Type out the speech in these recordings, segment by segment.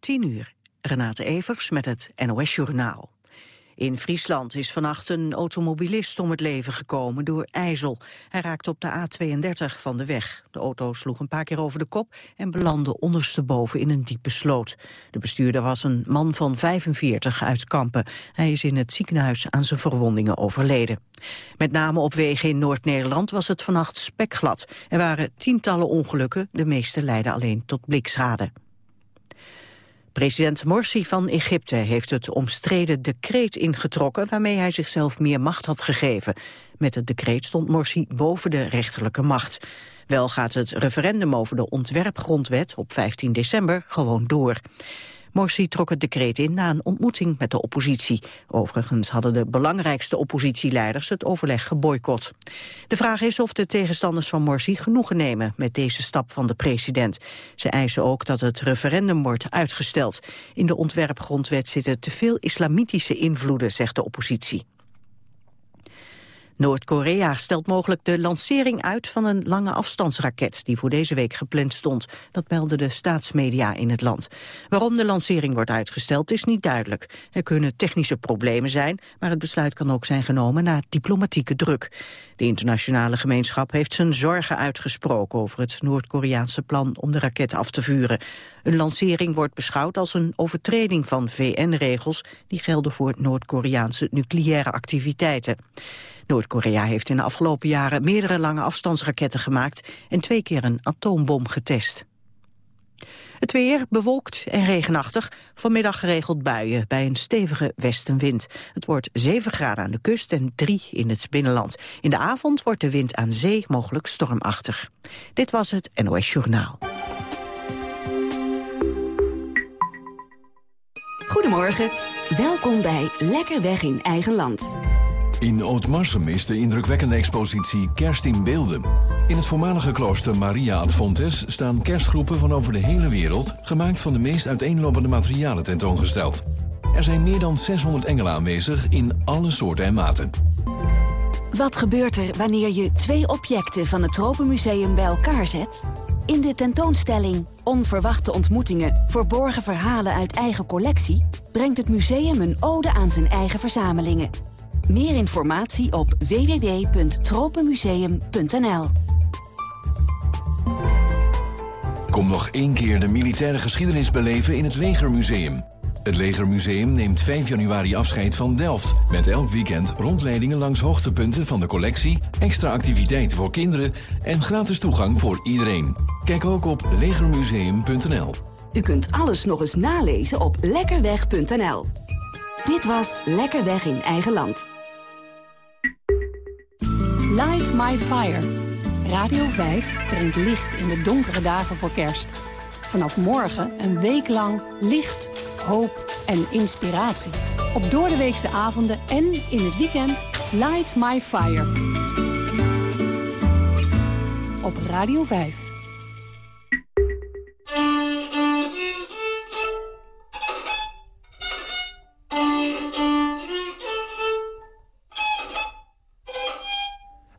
10 uur. Renate Evers met het NOS Journaal. In Friesland is vannacht een automobilist om het leven gekomen door ijzel. Hij raakte op de A32 van de weg. De auto sloeg een paar keer over de kop en belandde ondersteboven in een diepe sloot. De bestuurder was een man van 45 uit Kampen. Hij is in het ziekenhuis aan zijn verwondingen overleden. Met name op wegen in Noord-Nederland was het vannacht spekglad. Er waren tientallen ongelukken, de meeste leidden alleen tot blikschade. President Morsi van Egypte heeft het omstreden decreet ingetrokken... waarmee hij zichzelf meer macht had gegeven. Met het decreet stond Morsi boven de rechterlijke macht. Wel gaat het referendum over de ontwerpgrondwet op 15 december gewoon door. Morsi trok het decreet in na een ontmoeting met de oppositie. Overigens hadden de belangrijkste oppositieleiders het overleg geboycott. De vraag is of de tegenstanders van Morsi genoegen nemen met deze stap van de president. Ze eisen ook dat het referendum wordt uitgesteld. In de ontwerpgrondwet zitten te veel islamitische invloeden, zegt de oppositie. Noord-Korea stelt mogelijk de lancering uit van een lange afstandsraket die voor deze week gepland stond. Dat melden de staatsmedia in het land. Waarom de lancering wordt uitgesteld is niet duidelijk. Er kunnen technische problemen zijn, maar het besluit kan ook zijn genomen na diplomatieke druk. De internationale gemeenschap heeft zijn zorgen uitgesproken over het Noord-Koreaanse plan om de raket af te vuren. Een lancering wordt beschouwd als een overtreding van VN-regels die gelden voor Noord-Koreaanse nucleaire activiteiten. Noord-Korea heeft in de afgelopen jaren meerdere lange afstandsraketten gemaakt en twee keer een atoombom getest. Het weer bewolkt en regenachtig. Vanmiddag geregeld buien bij een stevige westenwind. Het wordt 7 graden aan de kust en 3 in het binnenland. In de avond wordt de wind aan zee mogelijk stormachtig. Dit was het NOS Journaal. Goedemorgen. Welkom bij Lekker Weg in Eigen Land. In Ootmarsum is de indrukwekkende expositie Kerst in Beelden. In het voormalige klooster Maria ad Fontes staan kerstgroepen van over de hele wereld... gemaakt van de meest uiteenlopende materialen tentoongesteld. Er zijn meer dan 600 engelen aanwezig in alle soorten en maten. Wat gebeurt er wanneer je twee objecten van het Tropenmuseum bij elkaar zet? In de tentoonstelling Onverwachte ontmoetingen, verborgen verhalen uit eigen collectie... brengt het museum een ode aan zijn eigen verzamelingen... Meer informatie op www.tropenmuseum.nl Kom nog één keer de militaire geschiedenis beleven in het Legermuseum. Het Legermuseum neemt 5 januari afscheid van Delft... met elk weekend rondleidingen langs hoogtepunten van de collectie... extra activiteiten voor kinderen en gratis toegang voor iedereen. Kijk ook op legermuseum.nl. U kunt alles nog eens nalezen op lekkerweg.nl. Dit was Lekker Weg in Eigen Land. Light My Fire. Radio 5 brengt licht in de donkere dagen voor kerst. Vanaf morgen een week lang licht, hoop en inspiratie. Op doordeweekse avonden en in het weekend Light My Fire. Op Radio 5.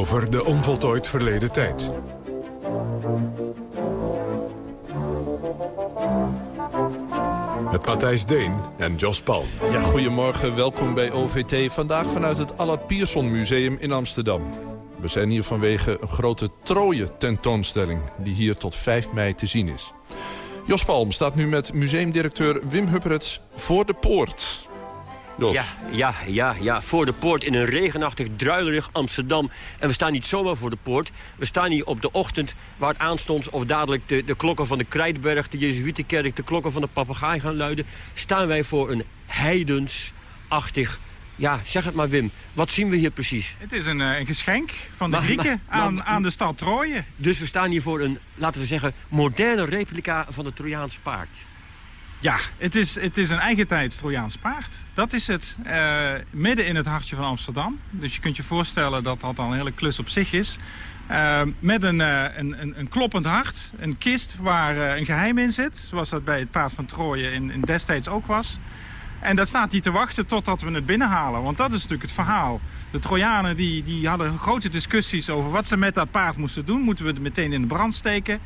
Over de onvoltooid verleden tijd. Met Matthijs Deen en Jos Palm. Ja, goedemorgen, welkom bij OVT. Vandaag vanuit het Allard Pierson Museum in Amsterdam. We zijn hier vanwege een grote Troje tentoonstelling... die hier tot 5 mei te zien is. Jos Palm staat nu met museumdirecteur Wim Hupperets voor de poort. Jos. Ja, ja, ja, ja, voor de poort in een regenachtig, druilerig Amsterdam. En we staan niet zomaar voor de poort. We staan hier op de ochtend waar het aanstonds of dadelijk de, de klokken van de Krijtberg... de Jezuïetenkerk, de klokken van de papegaai gaan luiden... staan wij voor een heidensachtig ja, zeg het maar Wim. Wat zien we hier precies? Het is een, eh, een geschenk van de Grieken aan, aan de stad Troje. Dus we staan hier voor een, laten we zeggen, moderne replica van het Trojaans paard. Ja, het is, het is een eigentijds Trojaans paard. Dat is het. Uh, midden in het hartje van Amsterdam. Dus je kunt je voorstellen dat dat al een hele klus op zich is. Uh, met een, uh, een, een, een, kloppend hart. Een kist waar een geheim in zit. Zoals dat bij het paard van Troje in, in destijds ook was. En dat staat hier te wachten totdat we het binnenhalen. Want dat is natuurlijk het verhaal. De Trojanen die, die hadden grote discussies over wat ze met dat paard moesten doen. Moeten we het meteen in de brand steken?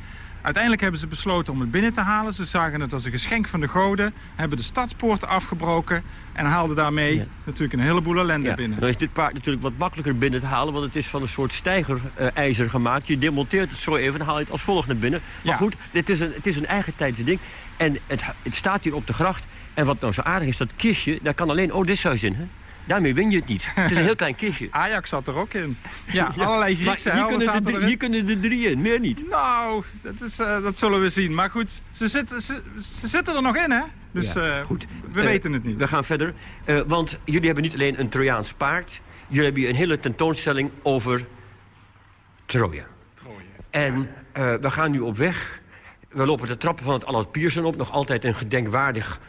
Uiteindelijk hebben ze besloten om het binnen te halen. Ze zagen het als een geschenk van de goden. Hebben de stadspoorten afgebroken. En haalden daarmee natuurlijk een heleboel ellende ja. binnen. Dan is dit paard natuurlijk wat makkelijker binnen te halen. Want het is van een soort stijgerijzer gemaakt. Je demonteert het zo even en haal je het als volgt naar binnen. Maar Ja. goed, het is een, het is een eigen tijdse ding. En het, het staat hier op de gracht. En wat nou zo aardig is, dat kistje, daar kan alleen Odysseus in. Hè? Daarmee win je het niet. Het is een heel klein kistje. Ajax zat er ook in. Ja, allerlei Griekse hier helden kunnen, zaten erin. hier kunnen de drie in, meer niet. Nou, dat, is, eh, dat zullen we zien. Maar goed, ze, zitten ze, ze zitten er nog in, hè? Dus Ja, eh, goed. we Eh, weten het niet. We gaan verder. Want jullie hebben niet alleen een Trojaans paard. Jullie hebben een hele tentoonstelling over Troje. En eh, we gaan nu op weg. We lopen de trappen van het Allard Pierson op. Nog altijd een gedenkwaardig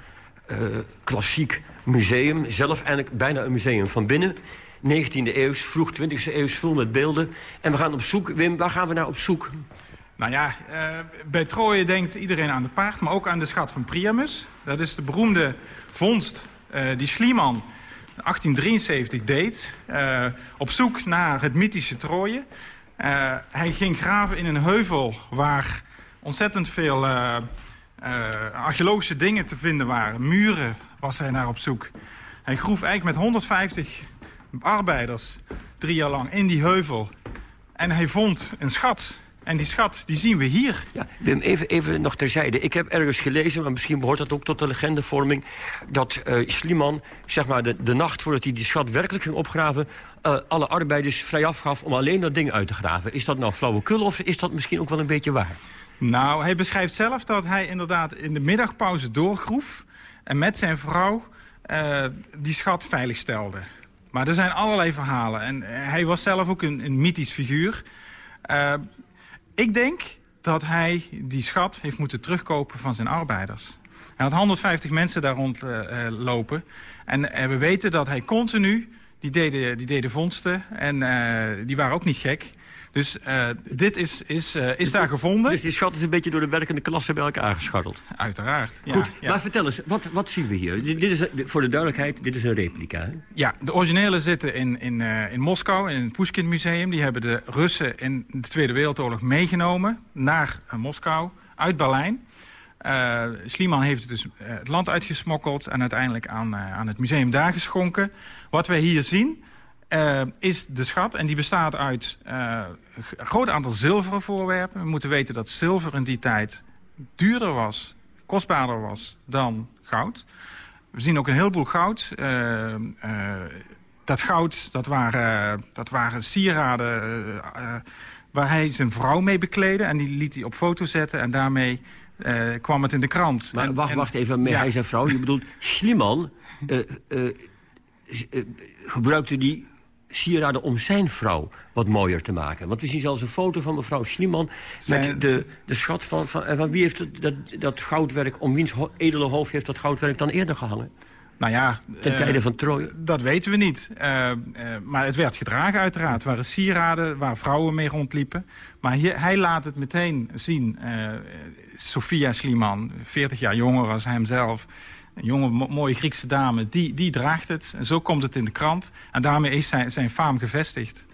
klassiek museum. Zelf eigenlijk bijna een museum van binnen. 19e eeuws, vroeg 20e eeuws, vol met beelden. En we gaan op zoek. Wim, waar gaan we naar op zoek? Nou ja, eh, bij Troje denkt iedereen aan het paard, maar ook aan de schat van Priamus. Dat is de beroemde vondst eh, die Schliemann 1873 deed. eh, op zoek naar het mythische Troje. Hij ging graven in een heuvel waar ontzettend veel archeologische dingen te vinden waren. Muren was hij naar op zoek. Hij groef eigenlijk met 150 arbeiders drie jaar lang in die heuvel. En hij vond een schat. En die schat, die zien we hier. Ja, Wim, even, even nog terzijde. Ik heb ergens gelezen, maar misschien behoort dat ook tot de legendevorming... dat eh Schliemann, zeg maar de, de nacht voordat hij die schat werkelijk ging opgraven... eh, alle arbeiders vrij afgaf om alleen dat ding uit te graven. Is dat nou flauwekul of is dat misschien ook wel een beetje waar? Nou, hij beschrijft zelf dat hij inderdaad in de middagpauze doorgroef... en met zijn vrouw eh, die schat veiligstelde. Maar er zijn allerlei verhalen. En eh, hij was zelf ook een, een mythisch figuur. Eh, ik denk dat hij die schat heeft moeten terugkopen van zijn arbeiders. Hij had 150 mensen daar rondlopen. lopen. en we weten dat hij continu... die deden, die deden vondsten en die waren ook niet gek... Dus eh, dit is, is, eh, is daar gevonden. Dus die schat is een beetje door de werkende klasse bij elkaar gescharreld. Uiteraard. Ja, Goed, ja. maar vertel eens, wat, wat zien we hier? Dit is, een- voor de duidelijkheid, dit is een replica. Hè? Ja, de originele zitten in, in, eh, in Moskou, in het Pushkin Museum. Die hebben de Russen in de Tweede Wereldoorlog meegenomen naar eh, Moskou, uit Berlijn. Eh Schliemann heeft het dus eh, het land uitgesmokkeld en uiteindelijk aan, eh, aan het museum daar geschonken. Wat wij hier zien eh, is de schat en die bestaat uit eh, een groot aantal zilveren voorwerpen. We moeten weten dat zilver in die tijd duurder was, kostbaarder was dan goud. We zien ook een heleboel goud. Eh, dat goud, dat waren, dat waren sieraden waar hij zijn vrouw mee bekleedde. En die liet hij op foto zetten en daarmee kwam het in de krant. Maar En- wacht, en- wacht even, met ja. hij zijn vrouw. Je bedoelt, Schliemann gebruikte die sieraden om zijn vrouw wat mooier te maken. Want we zien zelfs een foto van mevrouw Schliemann... Zijn- met de, de schat van, van, en van wie heeft het, dat, dat goudwerk... om wiens edele hoofd heeft dat goudwerk dan eerder gehangen? Nou ja, Ten eh, tijde van Troje. Dat weten we niet. Eh, eh, maar het werd gedragen uiteraard. Het waren sieraden waar vrouwen mee rondliepen. Maar hier, hij laat het meteen zien. Sofia Sliman, 40 jaar jonger als hemzelf. Een jonge, mo- mooie Griekse dame, die, die draagt het. En zo komt het in de krant. En daarmee is zijn, zijn faam gevestigd.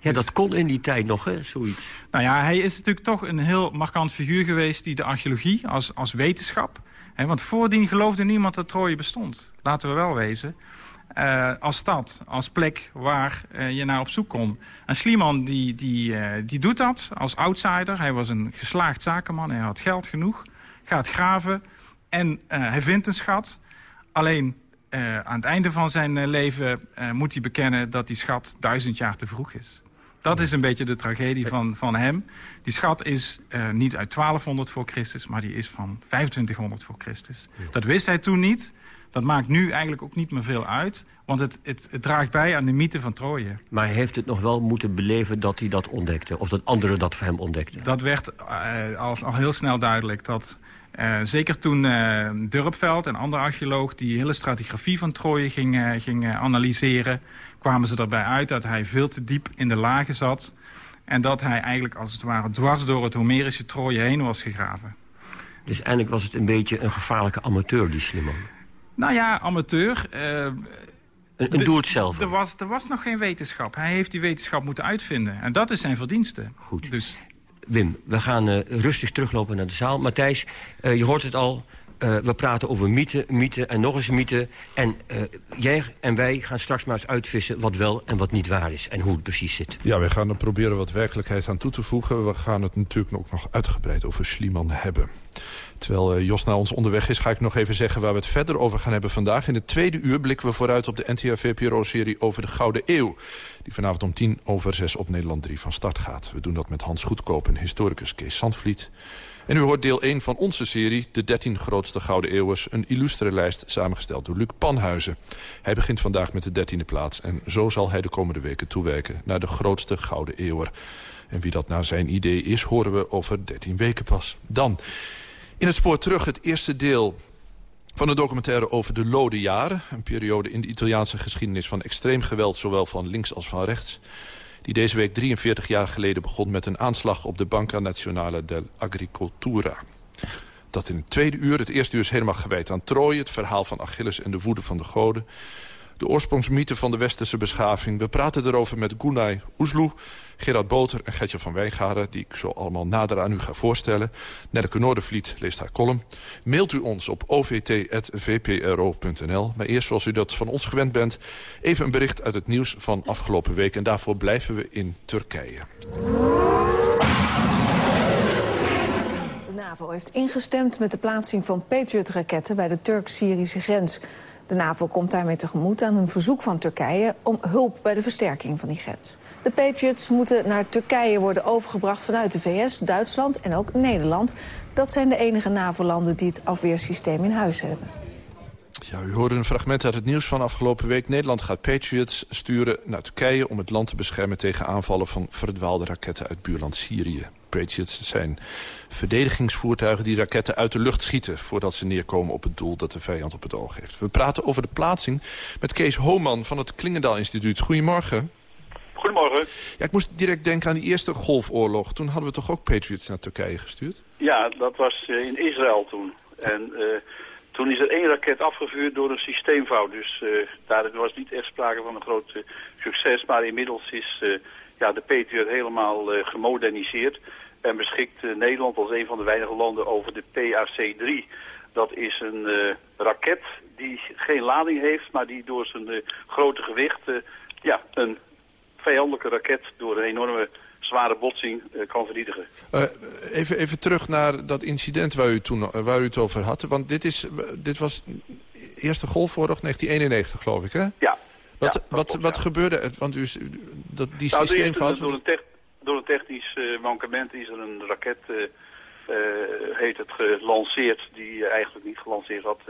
Ja, dat kon in die tijd nog, hè, zoiets. Nou ja, hij is natuurlijk toch een heel markant figuur geweest... die de archeologie als, als wetenschap... Hè, want voordien geloofde niemand dat Troje bestond. Laten we wel wezen. Eh, als stad, als plek waar eh, je naar op zoek kon. En Schliemann die, die, eh, die doet dat als outsider. Hij was een geslaagd zakenman, hij had geld genoeg. gaat graven en hij vindt een schat. Alleen aan het einde van zijn leven moet hij bekennen dat die schat duizend jaar te vroeg is. Dat is een beetje de tragedie van, van hem. Die schat is uh, niet uit 1200 voor Christus, maar die is van 2500 voor Christus. Dat wist hij toen niet. Dat maakt nu eigenlijk ook niet meer veel uit. Want het, het, het, draagt bij aan de mythe van Troje. Maar hij heeft het nog wel moeten beleven dat hij dat ontdekte? Of dat anderen dat voor hem ontdekten? Dat werd uh, al, al heel snel duidelijk. Dat, uh, zeker toen uh, Durpveld, een andere archeoloog... die hele stratigrafie van Troje ging, ging analyseren kwamen ze erbij uit dat hij veel te diep in de lagen zat... en dat hij eigenlijk als het ware dwars door het Homerische Troje heen was gegraven. Dus eigenlijk was het een beetje een gevaarlijke amateur, die Slimman? Nou ja, amateur. Een, een doe het zelf. Er was, er was nog geen wetenschap. Hij heeft die wetenschap moeten uitvinden. En dat is zijn verdienste. Goed. Dus... Wim, we gaan uh, rustig teruglopen naar de zaal. Matthijs, uh, je hoort het al. Uh, we praten over mythe, mythe en nog eens mythe. En jij en wij gaan straks maar eens uitvissen wat wel en wat niet waar is. En hoe het precies zit. Ja, wij gaan er proberen wat werkelijkheid aan toe te voegen. We gaan het natuurlijk ook nog uitgebreid over Schliemann hebben. Terwijl uh, Jos naar ons onderweg is, ga ik nog even zeggen waar we het verder over gaan hebben vandaag. In het tweede uur blikken we vooruit op de NTR-VPRO-serie over de Gouden Eeuw. Die vanavond om tien over zes op Nederland 3 van start gaat. We doen dat met Hans Goedkoop en historicus Kees Sandvliet. En u hoort deel 1 van onze serie, de 13 grootste Gouden Eeuwers... een illustere lijst samengesteld door Luc Panhuizen. Hij begint vandaag met de 13e plaats... en zo zal hij de komende weken toewerken naar de grootste Gouden Eeuwer. En wie dat naar zijn idee is, horen we over 13 weken pas. Dan, in het spoor terug het eerste deel van een documentaire over de Lode Jaren. Een periode in de Italiaanse geschiedenis van extreem geweld... zowel van links als van rechts die deze week 43 jaar geleden begon met een aanslag op de Banca Nazionale dell'Agricoltura. Dat in het tweede uur, het eerste uur is helemaal gewijd aan Troje... het verhaal van Achilles en de woede van de goden de oorsprongsmythe van de westerse beschaving. We praten erover met Gunay Oesloe, Gerard Boter en Gertje van Wijngaren... die ik zo allemaal nader aan u ga voorstellen. Nelleke Noordervliet leest haar column. Mailt u ons op ovt.vpro.nl. Maar eerst, zoals u dat van ons gewend bent... even een bericht uit het nieuws van afgelopen week. En daarvoor blijven we in Turkije. De NAVO heeft ingestemd met de plaatsing van Patriot-raketten... bij de Turk-Syrische grens... De NAVO komt daarmee tegemoet aan een verzoek van Turkije... om hulp bij de versterking van die grens. De Patriots moeten naar Turkije worden overgebracht vanuit de VS, Duitsland en ook Nederland. Dat zijn de enige NAVO-landen die het afweersysteem in huis hebben. Ja, u hoorde een fragment uit het nieuws van afgelopen week. Nederland gaat Patriots sturen naar Turkije om het land te beschermen tegen aanvallen van verdwaalde raketten uit buurland Syrië. Patriots zijn verdedigingsvoertuigen die raketten uit de lucht schieten... voordat ze neerkomen op het doel dat de vijand op het oog heeft. We praten over de plaatsing met Kees Homan van het Klingendaal Instituut. Goedemorgen. Goedemorgen. Ja, ik moest direct denken aan die eerste golfoorlog. Toen hadden we toch ook Patriots naar Turkije gestuurd? Ja, dat was eh, in Israël toen. En uh, toen is er één raket afgevuurd door een systeemfout. Dus uh, daar was niet echt sprake van een groot succes. Maar inmiddels is ja, de Patriot helemaal gemoderniseerd. En beschikt Nederland als een van de weinige landen over de PAC-3. Dat is een raket die geen lading heeft, maar die door zijn grote gewicht ja, een vijandelijke raket door een enorme zware botsing uh, kan vernietigen. Uh, even, even terug naar dat incident waar u, toen, uh, waar u het over had. Want dit, is, dit was Eerste Golfoorlog 1991, geloof ik, hè? Ja. Wat, ja, wat, klopt, wat ja. gebeurde er? Want u, dat, die nou, systeemfout... Door, een tech, door een technisch mankement is er een raket... heet het gelanceerd die eigenlijk niet gelanceerd had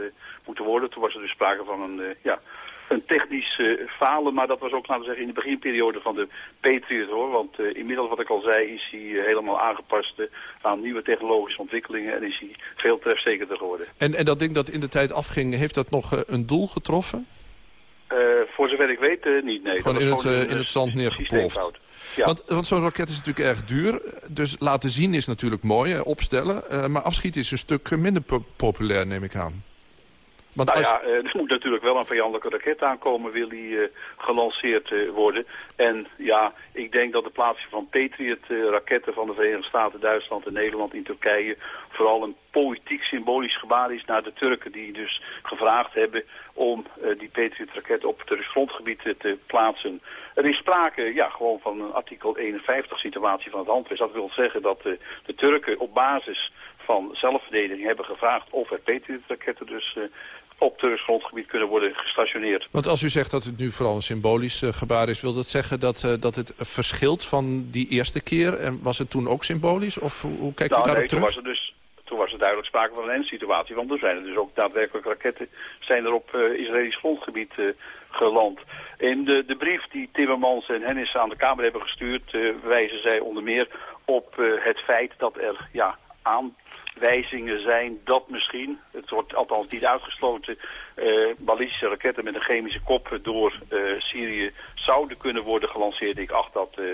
moeten worden. Toen was er dus sprake van een, ja, een technisch uh, falen, maar dat was ook, laten we zeggen, in de beginperiode van de Patriot, hoor. Want uh, inmiddels, wat ik al zei, is hij uh, helemaal aangepast aan nieuwe technologische ontwikkelingen en is hij veel trefzekerder geworden. En, en dat ding dat in de tijd afging, heeft dat nog een doel getroffen? voor zover ik weet niet, nee. Gewoon in het, in het zand neergeploft? Ja. Want, want zo'n raket is natuurlijk erg duur. Dus laten zien is natuurlijk mooi, opstellen. maar afschieten is een stuk minder populair, neem ik aan. Want nou als... ja, er moet natuurlijk wel een vijandelijke raket aankomen, wil die uh, gelanceerd uh, worden. En ja, ik denk dat de plaatsing van Patriot-raketten van de Verenigde Staten, Duitsland en Nederland in Turkije vooral een politiek symbolisch gebaar is naar de Turken die dus gevraagd hebben om uh, die Patriot-raketten op Turks grondgebied te plaatsen. Er is sprake ja, gewoon van een artikel 51 situatie van het handvest. Dat wil zeggen dat de Turken op basis van zelfverdediging hebben gevraagd of er Patriot-raketten dus op Turks grondgebied kunnen worden gestationeerd. Want als u zegt dat het nu vooral een symbolisch uh, gebaar is... wil dat zeggen dat, uh, dat het verschilt van die eerste keer? En was het toen ook symbolisch? Of hoe, hoe kijkt nou, u daarop nee, terug? Toen was, er dus, toen was er duidelijk sprake van een endsituatie. Want er zijn er dus ook daadwerkelijk raketten... zijn er op uh, Israëlisch grondgebied geland. In de, de brief die Timmermans en Hennis aan de Kamer hebben gestuurd... wijzen zij onder meer op het feit dat er ja, aan wijzingen zijn dat misschien, het wordt althans niet uitgesloten, uh, ballistische raketten met een chemische kop door uh, Syrië zouden kunnen worden gelanceerd. Ik acht dat uh,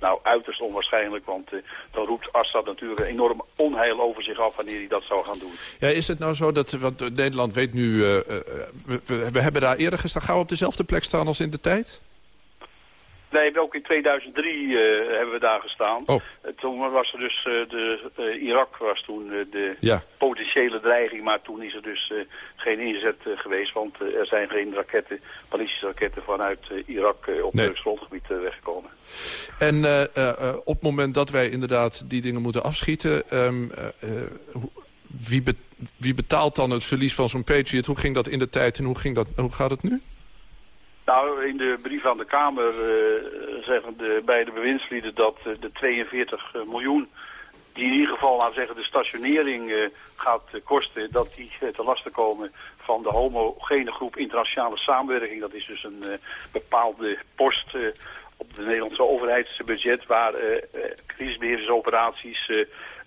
nou uiterst onwaarschijnlijk, want dan roept Assad natuurlijk een enorm onheil over zich af wanneer hij dat zou gaan doen. Ja, is het nou zo dat, want Nederland weet nu, we, we, hebben daar eerder gestaan, gaan we op dezelfde plek staan als in de tijd? Nee, ook in 2003 uh, hebben we daar gestaan. Oh. Uh, toen was er dus, uh, de, Irak was toen de ja. potentiële dreiging, maar toen is er dus geen inzet geweest, want er zijn geen raketten, ballistische raketten vanuit Irak op nee. Turks grondgebied weggekomen. En op het moment dat wij inderdaad die dingen moeten afschieten, um, wie, be wie betaalt dan het verlies van zo'n Patriot? Hoe ging dat in de tijd en hoe, ging dat, hoe gaat het nu? Nou, in de brief aan de Kamer uh, zeggen de beide bewindslieden dat uh, de 42 miljoen die in ieder geval, laten zeggen, de stationering gaat kosten, dat die te lasten komen van de homogene groep internationale samenwerking. Dat is dus een bepaalde post op de Nederlandse overheidsbudget waar crisisbeheersoperaties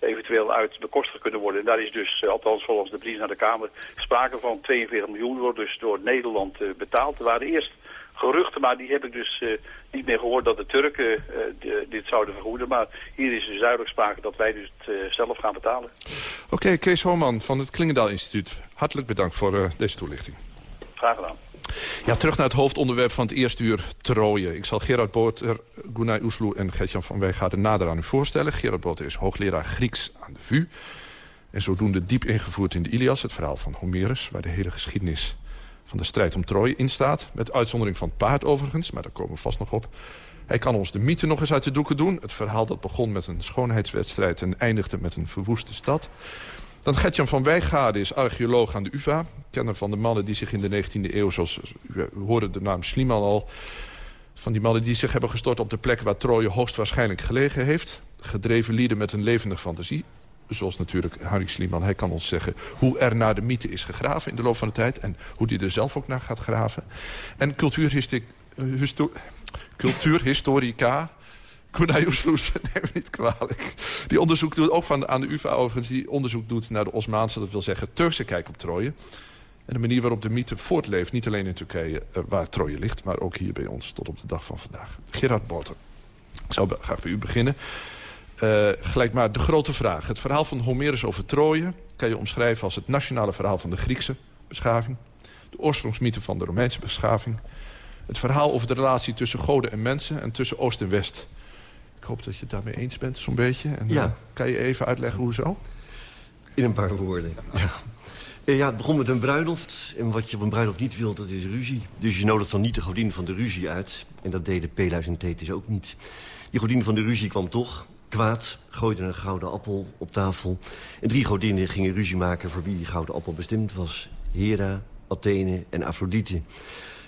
eventueel uit bekostigd kunnen worden. En daar is dus, althans volgens de brief naar de Kamer, sprake van 42 miljoen, wordt dus door Nederland betaald. Er waren eerst geruchten, maar die heb ik dus uh, niet meer gehoord dat de Turken uh, de, dit zouden vergoeden. Maar hier is dus duidelijk sprake dat wij dus het uh, zelf gaan betalen. Oké, okay, Kees Homan van het Klingendaal Instituut. Hartelijk bedankt voor deze toelichting. Graag gedaan. Ja, terug naar het hoofdonderwerp van het eerste uur Troje. Ik zal Gerard Boter, Gunay Oesloe en Gertjan van Weegaarden nader aan u voorstellen. Gerard Boter is hoogleraar Grieks aan de VU. En zodoende diep ingevoerd in de Ilias, het verhaal van Homerus... waar de hele geschiedenis van de strijd om Troje in staat. Met uitzondering van het paard overigens, maar daar komen we vast nog op. Hij kan ons de mythe nog eens uit de doeken doen. Het verhaal dat begon met een schoonheidswedstrijd... en eindigde met een verwoeste stad. Dan Gertjan van Wijgaarden is archeoloog aan de UvA. Kenner van de mannen die zich in de 19e eeuw... zoals u hoorde de naam Schliemann al... van die mannen die zich hebben gestort op de plek... waar Troje hoogstwaarschijnlijk gelegen heeft. Gedreven lieden met een levendige fantasie zoals natuurlijk Harry Schliemann, hij kan ons zeggen... hoe er naar de mythe is gegraven in de loop van de tijd... en hoe hij er zelf ook naar gaat graven. En cultuurhistorica... Cornelius Loes, neem me niet kwalijk. Die onderzoek doet, ook van, aan de UvA overigens... die onderzoek doet naar de Osmaanse, dat wil zeggen Turkse kijk op Troje. En de manier waarop de mythe voortleeft, niet alleen in Turkije... Uh, waar Troje ligt, maar ook hier bij ons tot op de dag van vandaag. Gerard Boter, ik zou graag bij u beginnen. Uh, gelijk maar de grote vraag. Het verhaal van Homerus over Troje kan je omschrijven als het nationale verhaal van de Griekse beschaving. De oorsprongsmythe van de Romeinse beschaving. Het verhaal over de relatie tussen goden en mensen en tussen Oost en West. Ik hoop dat je het daarmee eens bent, zo'n beetje. En, ja. Uh, kan je even uitleggen hoezo? In een paar woorden, ja. Ja, het begon met een bruiloft. En wat je op een bruiloft niet wilt, dat is ruzie. Dus je nodigt dan niet de godin van de ruzie uit. En dat deden Pelus en Thetis ook niet. Die godin van de ruzie kwam toch kwaad, gooide een gouden appel op tafel. En drie godinnen gingen ruzie maken voor wie die gouden appel bestemd was. Hera, Athene en Afrodite.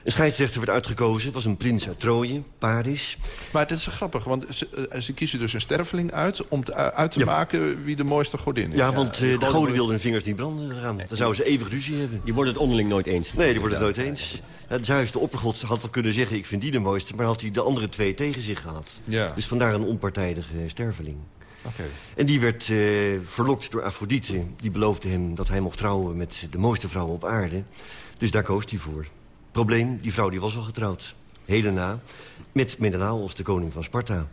Een scheidsrechter werd uitgekozen, het was een prins uit Troje, Paris. Maar het is grappig, want ze, uh, ze, kiezen dus een sterveling uit... om te, uh, uit te ja. maken wie de mooiste godin is. Ja, want uh, de goden wilden hun vingers niet branden eraan. Dan zouden ze eeuwig ruzie hebben. Die worden het onderling nooit eens. Nee, die worden het nooit eens. Ja, Zeus, de oppergod, had wel kunnen zeggen... ik vind die de mooiste, maar had hij de andere twee tegen zich gehad. Ja. Dus vandaar een onpartijdige sterveling. Okay. En die werd uh, verlokt door Afrodite. Die beloofde hem dat hij mocht trouwen met de mooiste vrouw op aarde. Dus daar koos hij voor. Probleem, die vrouw die was al getrouwd. Helena, met Menelaos, de koning van Sparta.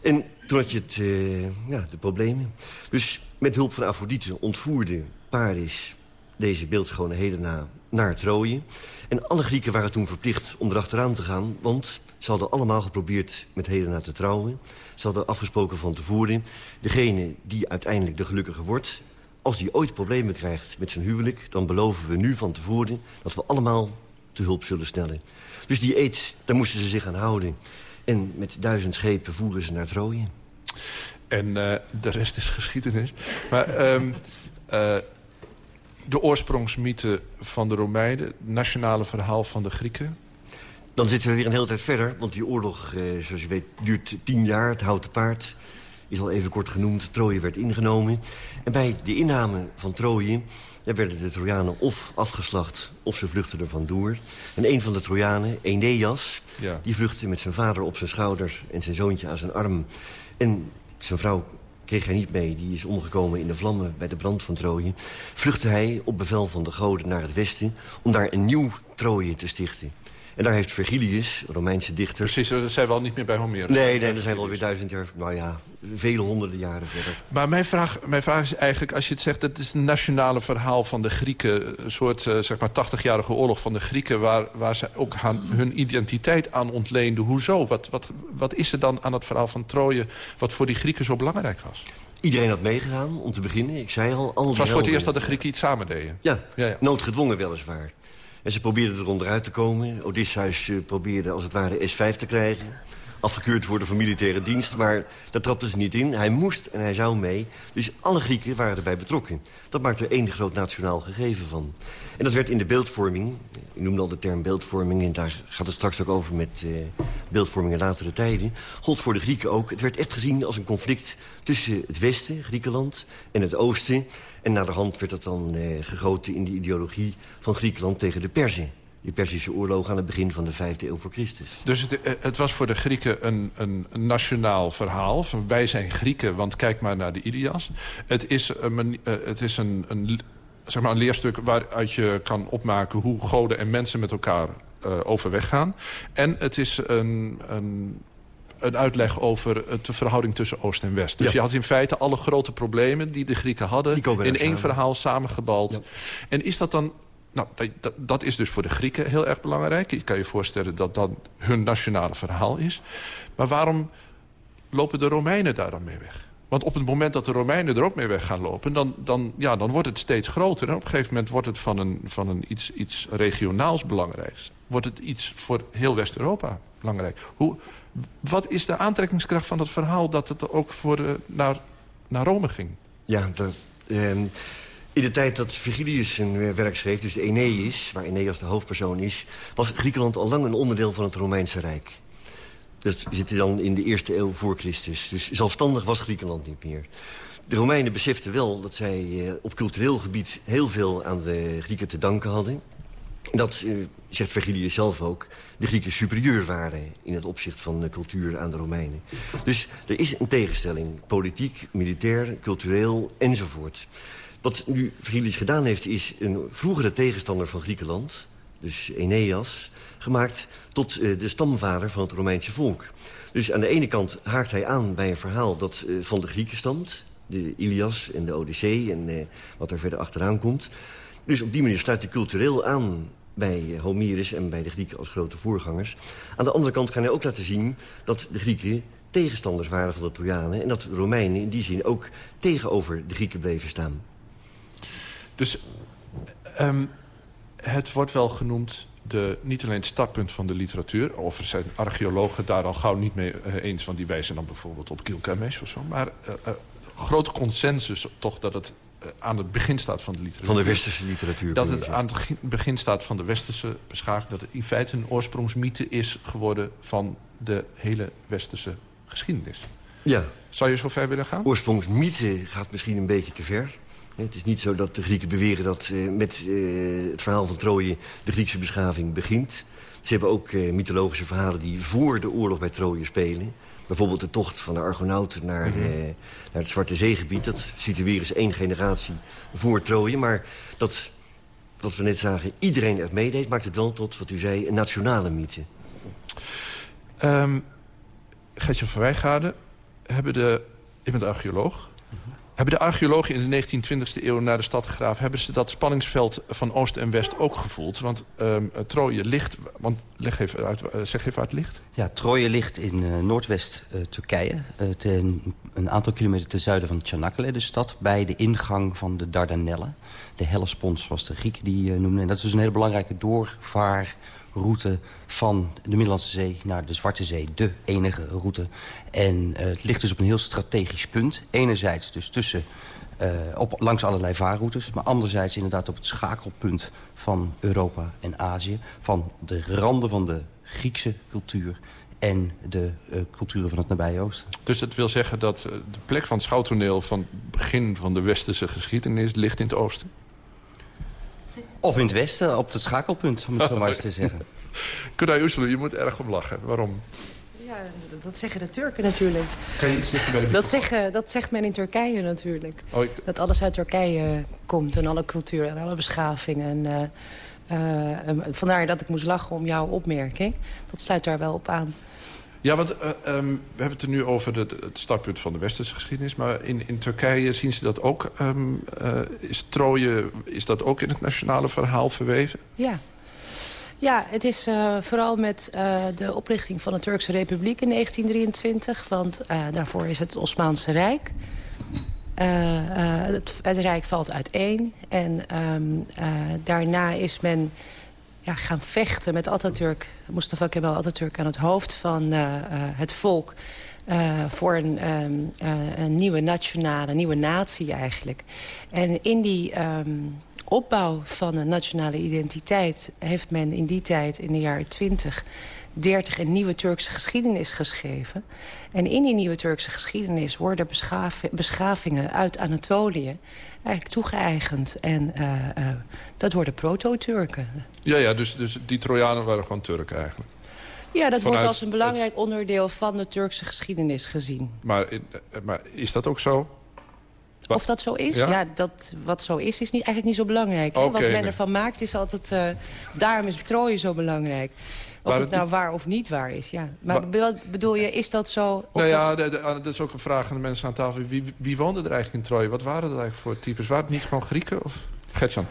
En toen had je het, uh, ja, de problemen. Dus met hulp van Afrodite ontvoerde Paris deze beeldschone Helena naar Troje. En alle Grieken waren toen verplicht om erachteraan te gaan... want ze hadden allemaal geprobeerd met Helena te trouwen. Ze hadden afgesproken van tevoren... degene die uiteindelijk de gelukkige wordt... als die ooit problemen krijgt met zijn huwelijk... dan beloven we nu van tevoren dat we allemaal te hulp zullen snellen. Dus die eet, daar moesten ze zich aan houden. En met duizend schepen voeren ze naar Troje. En uh, de rest is geschiedenis. Maar um, uh, de oorsprongsmythe van de Romeinen... het nationale verhaal van de Grieken... Dan zitten we weer een hele tijd verder, want die oorlog, eh, zoals je weet, duurt tien jaar. Het houten paard is al even kort genoemd. Troje werd ingenomen. En bij de inname van Troje werden de Trojanen of afgeslacht... of ze vluchtten er vandoor. En een van de Trojanen, Eneas, ja. die vluchtte met zijn vader op zijn schouder... en zijn zoontje aan zijn arm. En zijn vrouw kreeg hij niet mee. Die is omgekomen in de vlammen bij de brand van Troje. Vluchtte hij op bevel van de goden naar het westen... om daar een nieuw Troje te stichten. En daar heeft Vergilius, Romeinse dichter... Precies, dat zijn we al niet meer bij Homerus. Nee, nee, dat zijn we alweer duizend jaar... Nou ja, vele honderden jaren verder. Maar mijn vraag, mijn vraag is eigenlijk, als je het zegt... dat is het nationale verhaal van de Grieken... een soort, uh, zeg maar, 80-jarige oorlog van de Grieken... waar, waar ze ook aan hun identiteit aan ontleenden. Hoezo? Wat, wat, wat is er dan aan het verhaal van Troje... wat voor die Grieken zo belangrijk was? Iedereen had meegedaan, om te beginnen. Ik zei al... al het was voor het eerst dat de Grieken iets samen deden. Ja, ja, ja. noodgedwongen weliswaar. En ze probeerden er onderuit te komen. Odysseus eh, probeerde als het ware S5 te krijgen. Afgekeurd worden van militaire dienst, maar daar trapte ze niet in. Hij moest en hij zou mee. Dus alle Grieken waren erbij betrokken. Dat maakte er één groot nationaal gegeven van. En dat werd in de beeldvorming, ik noemde al de term beeldvorming... en daar gaat het straks ook over met uh, beeldvorming in latere tijden... gold voor de Grieken ook. Het werd echt gezien als een conflict tussen het Westen, Griekenland... en het Oosten. En naar de hand werd dat dan uh, gegoten in de ideologie van Griekenland tegen de Perzen die Persische oorlog aan het begin van de vijfde eeuw voor Christus. Dus het, eh, het was voor de Grieken een, een, nationaal verhaal. Van wij zijn Grieken, want kijk maar naar de Ilias. Het is een, het is een, een zeg maar een leerstuk waaruit je kan opmaken... hoe goden en mensen met elkaar uh, overweg gaan. En het is een, een, een uitleg over de verhouding tussen Oost en West. Dus je had in feite alle grote problemen die de Grieken hadden... in één verhaal samengebald. En is dat dan... Nou, dat, dat, is dus voor de Grieken heel erg belangrijk. Je kan je voorstellen dat dat hun nationale verhaal is. Maar waarom lopen de Romeinen daar dan mee weg? Want op het moment dat de Romeinen er ook mee weg gaan lopen... dan, dan, ja, dan wordt het steeds groter. En op een gegeven moment wordt het van een, van een iets, iets regionaals belangrijks... wordt het iets voor heel West-Europa belangrijk. Hoe, wat is de aantrekkingskracht van het verhaal... dat het ook voor de, naar, naar Rome ging? Ja, dat, eh, in de tijd dat Virgilius zijn werk schreef, dus de Aeneis... waar Aeneas de hoofdpersoon is... was Griekenland al lang een onderdeel van het Romeinse Rijk. Dat zit dan in de eerste eeuw voor Christus. Dus zelfstandig was Griekenland niet meer. De Romeinen beseften wel dat zij eh, op cultureel gebied... heel veel aan de Grieken te danken hadden. En dat, eh, zegt Vergilius zelf ook, de Grieken superieur waren... in het opzicht van de cultuur aan de Romeinen. Dus er is een tegenstelling. Politiek, militair, cultureel enzovoort. Wat nu Vergilius gedaan heeft, is een vroegere tegenstander van Griekenland... dus Aeneas, gemaakt tot uh, de stamvader van het Romeinse volk. Dus aan de ene kant haakt hij aan bij een verhaal dat uh, van de Grieken stamt. De Ilias en de Odyssee en uh, wat er verder achteraan komt. Dus op die manier sluit hij cultureel aan bij Homerus en bij de Grieken als grote voorgangers. Aan de andere kant kan hij ook laten zien dat de Grieken tegenstanders waren van de Trojanen... en dat de Romeinen in die zin ook tegenover de Grieken bleven staan. Dus um, het wordt wel genoemd de, niet alleen het startpunt van de literatuur... of er zijn archeologen daar al gauw niet mee uh, eens... want die wijzen dan bijvoorbeeld op Gilgamesh of zo. Maar uh, uh, grote consensus toch dat het aan het begin staat van de literatuur. Van de westerse literatuur. Dat het aan het begin staat van de westerse beschaving. Dat het in feite een oorsprongsmythe is geworden... van de hele westerse geschiedenis. Ja. Zou je zo ver willen gaan? Oorsprongsmythe gaat misschien een beetje te ver. Het is niet zo dat de Grieken beweren dat uh, met uh, het verhaal van Troje... de Griekse beschaving begint. Ze hebben ook uh, mythologische verhalen die voor de oorlog bij Troje spelen. Bijvoorbeeld de tocht van de Argonauten naar, mm -hmm. de, naar het Zwarte Zeegebied. Dat situeren ze één generatie voor Troje. Maar dat, wat we net zagen, iedereen er meedeed... maakt het wel tot, wat u zei, een nationale mythe. Um, Gertje van Wijngaarden, hebben de, ik ben archeoloog... Hebben de archeologen in de 19e eeuw naar de stad gegraven... hebben ze dat spanningsveld van Oost en West ook gevoeld? Want um, Troje ligt... Want leg even uit, zeg even uit, ligt. Ja, Troje ligt in uh, Noordwest-Turkije. Een aantal kilometer ten zuiden van Tjanakkale, de stad... bij de ingang van de Dardanellen. De Hellespont, zoals de Grieken die noemden. En dat is dus een hele belangrijke doorvaarroute van de Middellandse Zee naar de Zwarte Zee. De enige route. En uh, het ligt dus op een heel strategisch punt. Enerzijds dus tussen... Uh, op, langs allerlei vaarroutes. Maar anderzijds inderdaad op het schakelpunt van Europa en Azië. Van de randen van de Griekse cultuur en de uh, culturen van het nabije Oosten. Dus dat wil zeggen dat de plek van het schouwtoneel... van het begin van de westerse geschiedenis ligt in het oosten? Of in het westen, op het schakelpunt, om het zo maar eens te zeggen. Kunay Oeselu, je moet erg om lachen. Waarom? Ja, dat zeggen de Turken natuurlijk. Kan je iets dichter bij de dat, zeggen, dat zegt men in Turkije natuurlijk. Oh, ik... Dat alles uit Turkije komt en alle cultuur en alle beschavingen. En, uh, vandaar dat ik moest lachen om jouw opmerking. Dat sluit daar wel op aan. Ja, want uh, um, we hebben het er nu over het, het startpunt van de westerse geschiedenis. Maar in, in Turkije zien ze dat ook. Um, uh, is Troje, is dat ook in het nationale verhaal verweven? Ja. Ja, het is uh, vooral met de oprichting van de Turkse Republiek in 1923. Want daarvoor is het, het Osmaanse Rijk. Het, Rijk valt uiteen. En um, daarna is men ja, gaan vechten met Atatürk, Mustafa Kemal Atatürk... aan het hoofd van uh, uh, het volk... Uh, voor een, um, een, nieuwe nationale, nieuwe natie eigenlijk. En in die um, opbouw van een nationale identiteit... heeft men in die tijd, in de jaren twintig... 30 een nieuwe Turkse geschiedenis geschreven. En in die nieuwe Turkse geschiedenis worden beschavingen uit Anatolië eigenlijk toegeëigend. En uh, uh, dat worden proto-Turken. Ja, ja dus, dus die Trojanen waren gewoon Turken eigenlijk? Ja, dat wordt als een belangrijk onderdeel van de Turkse geschiedenis gezien. Maar, eh, maar is dat ook zo? Of dat zo is? Ja, ja dat, wat zo is, is niet, eigenlijk niet zo belangrijk. Okay, wat men nee. ervan maakt is altijd... Uh, daarom is Troje zo belangrijk. Of het, het nou waar of niet waar is, ja. Maar bedoel je, is dat zo? Nou ja, dat... dat... is ook een vraag aan de mensen aan tafel. Wie, wie woonde er eigenlijk in Troje? Wat waren dat eigenlijk voor types? Waren het niet gewoon Grieken? Of Gertjan?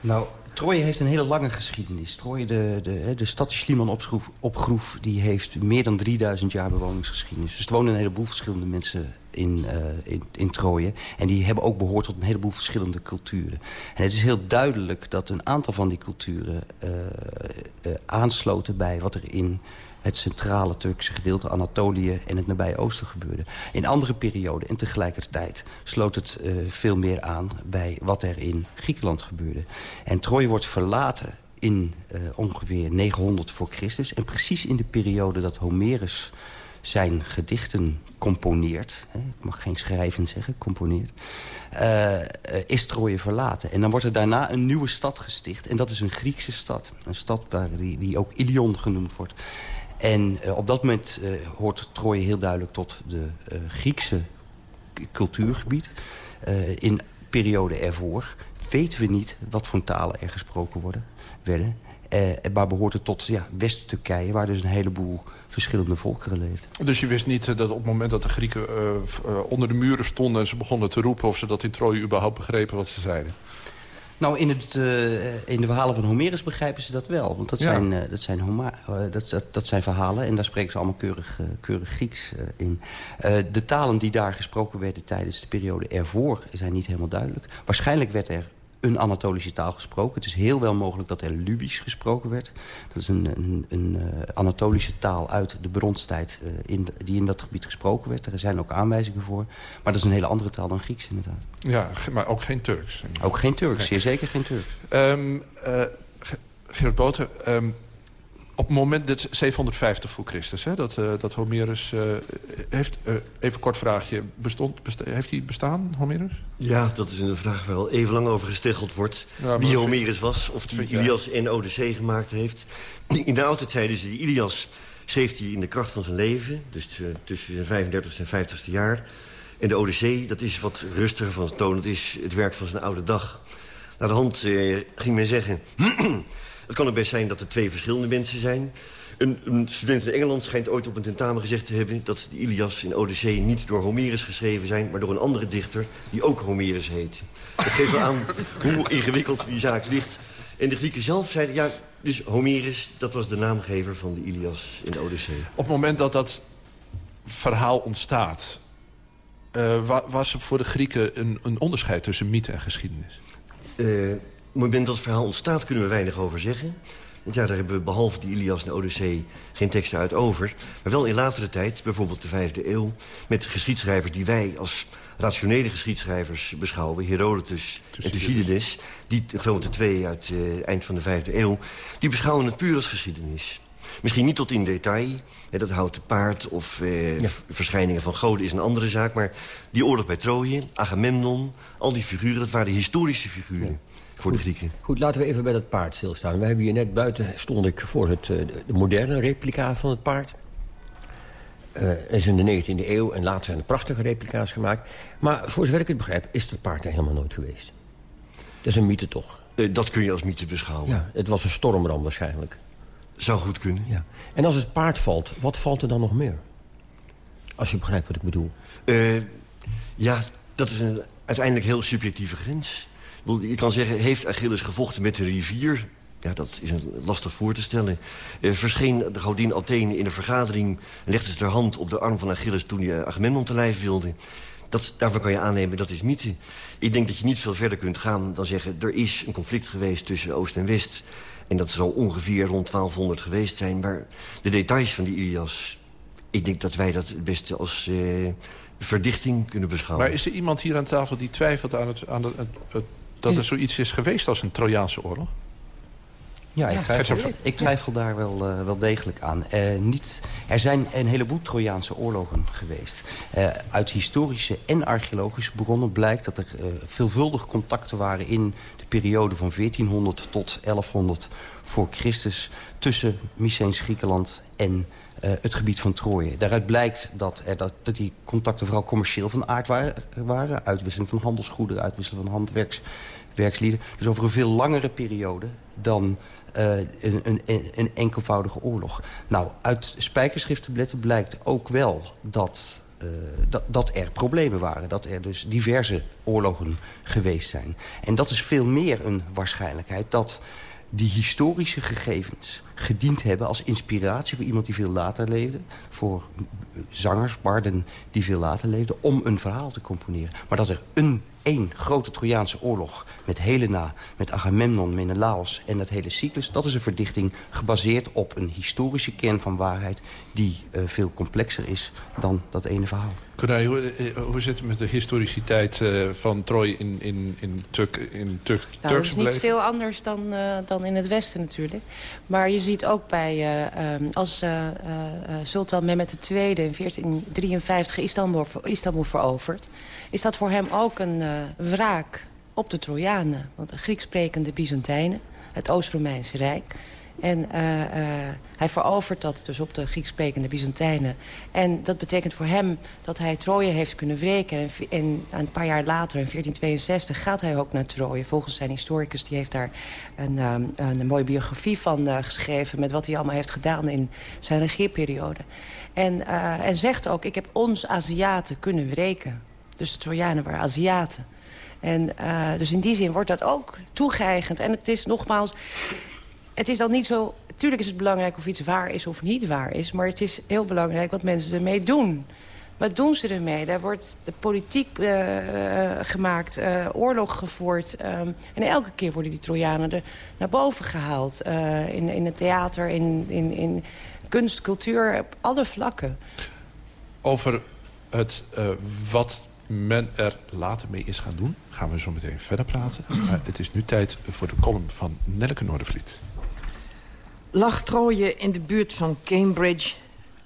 Nou, Troje heeft een hele lange geschiedenis. Troje, de, de, de stad die Schliemann opgroef, die heeft meer dan 3000 jaar bewoningsgeschiedenis. Dus er wonen een heleboel verschillende mensen in, uh, in, in Troje. En die hebben ook behoord tot een heleboel verschillende culturen. En het is heel duidelijk dat een aantal van die culturen uh, uh, aansloten bij wat er in het centrale Turkse gedeelte Anatolië en het nabije Oosten gebeurde. In andere perioden en tegelijkertijd sloot het veel meer aan bij wat er in Griekenland gebeurde. En Troje wordt verlaten in ongeveer 900 voor Christus. En precies in de periode dat Homerus zijn gedichten componeert... Hè, ik mag geen schrijven zeggen, componeert... Uh, is Troje verlaten. En dan wordt er daarna een nieuwe stad gesticht. En dat is een Griekse stad. Een stad waar die, ook Ilion genoemd wordt. En uh, op dat moment hoort Troje heel duidelijk tot de Griekse cultuurgebied. in periode ervoor weten we niet wat voor talen er gesproken worden, werden. maar behoort het tot ja, West-Turkije, waar dus een heleboel verschillende volkeren leefden. Dus je wist niet dat op het moment dat de Grieken onder de muren stonden... en ze begonnen te roepen of ze dat in Troje überhaupt begrepen wat ze zeiden? Nou, in, het, uh, in de verhalen van Homerus begrijpen ze dat wel. Want dat, ja. zijn, uh, dat, zijn Homa uh, dat, dat, dat, zijn verhalen en daar spreken ze allemaal keurig, keurig Grieks in. de talen die daar gesproken werden tijdens de periode ervoor zijn niet helemaal duidelijk. Waarschijnlijk werd er een Anatolische taal gesproken. Het is heel wel mogelijk dat er Lubisch gesproken werd. Dat is een, een, een uh, Anatolische taal uit de bronstijd uh, in, die in dat gebied gesproken werd. Er zijn ook aanwijzingen voor. Maar dat is een hele andere taal dan Grieks inderdaad. Ja, maar ook geen Turks. Ook geen Turks, zeer zeker geen Turks. Um, uh, Gerard Boter, um, op het moment, dat 750 voor Christus, hè, dat, uh, dat Homerus... Uh, heeft, uh, even kort vraagje, bestond, best, heeft hij bestaan, Homerus? Ja, dat is een vraag waar al even lang over gesteggeld wordt. Ja, wie Homerus was, of hij Ilias en Odyssee gemaakt heeft. In de oude zeiden ze, die Ilias schreef hij in de kracht van zijn leven. Dus tussen zijn 35ste en 50ste jaar. En de Odyssee, dat is wat rustiger van zijn toon. Dat is het werk van zijn oude dag. Naar de hand ging men zeggen... Het kan ook best zijn dat er twee verschillende mensen zijn. Een, een, student in Engeland schijnt ooit op een tentamen gezegd te hebben... dat de Ilias in Odyssee niet door Homerus geschreven zijn... maar door een andere dichter die ook Homerus heet. Dat geeft wel aan hoe ingewikkeld die zaak ligt. En de Grieken zelf zeiden... ja, dus Homerus, dat was de naamgever van de Ilias in de Odyssee. Op het moment dat dat verhaal ontstaat... Uh, was er voor de Grieken een, een onderscheid tussen mythe en geschiedenis? Uh, het moment dat het verhaal ontstaat kunnen we weinig over zeggen. Want ja, daar hebben we behalve de Ilias en de Odyssee geen teksten uit over. Maar wel in latere tijd, bijvoorbeeld de vijfde eeuw... met geschiedschrijvers die wij als rationele geschiedschrijvers beschouwen... Herodotus en Thucydides, die grote twee uit het uh, eind van de vijfde eeuw... die beschouwen het puur als geschiedenis. Misschien niet tot in detail. Hè, dat houdt te paard of eh, ja. verschijningen van goden is een andere zaak. Maar die oorlog bij Troje, Agamemnon, al die figuren... dat waren historische figuren. Voor de Grieken. Goed, laten we even bij dat paard stilstaan. We hebben hier net buiten, stond ik voor het, eh, de moderne replica van het paard. Uh, is in de 19e eeuw en later zijn er prachtige replica's gemaakt. Maar voor zover ik het begrijp, is dat paard er helemaal nooit geweest. Dat is een mythe toch? Uh, dat kun je als mythe beschouwen. Ja, het was een stormram waarschijnlijk. Zou goed kunnen. Ja. En als het paard valt, wat valt er dan nog meer? Als je begrijpt wat ik bedoel. Uh, ja, dat is een uiteindelijk heel subjectieve grens. Je kan zeggen, heeft Achilles gevochten met de rivier? Ja, dat is lastig voor te stellen. Uh, verscheen de godin Athene in een vergadering... en legde ze haar hand op de arm van Achilles toen hij Agamemnon te lijf wilde. Dat, daarvan kan je aannemen, dat is mythe. Ik denk dat je niet veel verder kunt gaan dan zeggen... er is een conflict geweest tussen Oost en West... En dat zal ongeveer rond 1200 geweest zijn. Maar de details van die Ilias... ik denk dat wij dat het beste als uh, verdichting kunnen beschouwen. Maar is er iemand hier aan tafel die twijfelt aan, het, aan het, het, dat er zoiets is geweest als een Trojaanse oorlog? Ja, ik twijfel, ik twijfel daar wel, uh, wel degelijk aan. Uh, niet, er zijn een heleboel Trojaanse oorlogen geweest. Uh, uit historische en archeologische bronnen blijkt dat er veelvuldig contacten waren... in de periode van 1400 tot 1100 voor Christus... tussen Myceens Griekenland en het gebied van Troje. Daaruit blijkt dat, er, dat, dat, die contacten vooral commercieel van aard waren, waren. Uitwisseling van handelsgoederen, uitwisseling van handwerkslieden. Dus over een veel langere periode dan uh, een, een, een, enkelvoudige oorlog. Nou, uit spijkerschriftenbletten blijkt ook wel dat, uh, dat, dat er problemen waren. Dat er dus diverse oorlogen geweest zijn. En dat is veel meer een waarschijnlijkheid dat die historische gegevens gediend hebben als inspiratie voor iemand die veel later leefde. Voor zangers, barden die veel later leefden, om een verhaal te componeren. Maar dat er een één grote Trojaanse oorlog met Helena, met Agamemnon, Menelaos en dat hele cyclus. Dat is een verdichting gebaseerd op een historische kern van waarheid die uh, veel complexer is dan dat ene verhaal. Kunai, hoe, eh, hoe zit het met de historiciteit uh, van Troy in, in, in, Turk, in Turk, nou, Turkse Dat is niet veel anders dan, uh, dan in het Westen natuurlijk. Maar je ziet ook bij, um, als Sultan Mehmet II in 1453 Istanbul, Istanbul verovert is dat voor hem ook een wraak op de Trojanen. Want de Grieks sprekende Byzantijnen, het Oost-Romeinse Rijk... En uh, uh, hij verovert dat dus op de Grieks sprekende Byzantijnen. En dat betekent voor hem dat hij Troje heeft kunnen wreken. En, en, een paar jaar later, in 1462, gaat hij ook naar Troje. Volgens zijn historicus, die heeft daar een, um, een mooie biografie van geschreven... met wat hij allemaal heeft gedaan in zijn regeerperiode. En, en zegt ook, ik heb ons Aziaten kunnen wreken. Dus de Trojanen waren Aziaten. En dus in die zin wordt dat ook toegeëigend. En het is nogmaals... Het is dan niet zo... Tuurlijk is het belangrijk of iets waar is of niet waar is. Maar het is heel belangrijk wat mensen ermee doen. Wat doen ze ermee? Daar wordt de politiek uh, gemaakt, uh, oorlog gevoerd. En elke keer worden die Trojanen er naar boven gehaald. in, in het theater, in, in, in kunst, cultuur, op alle vlakken. Over het wat men er later mee is gaan doen, gaan we zo meteen verder praten. Maar het is nu tijd voor de column van Nelleke Noordervliet. Lag Troje in de buurt van Cambridge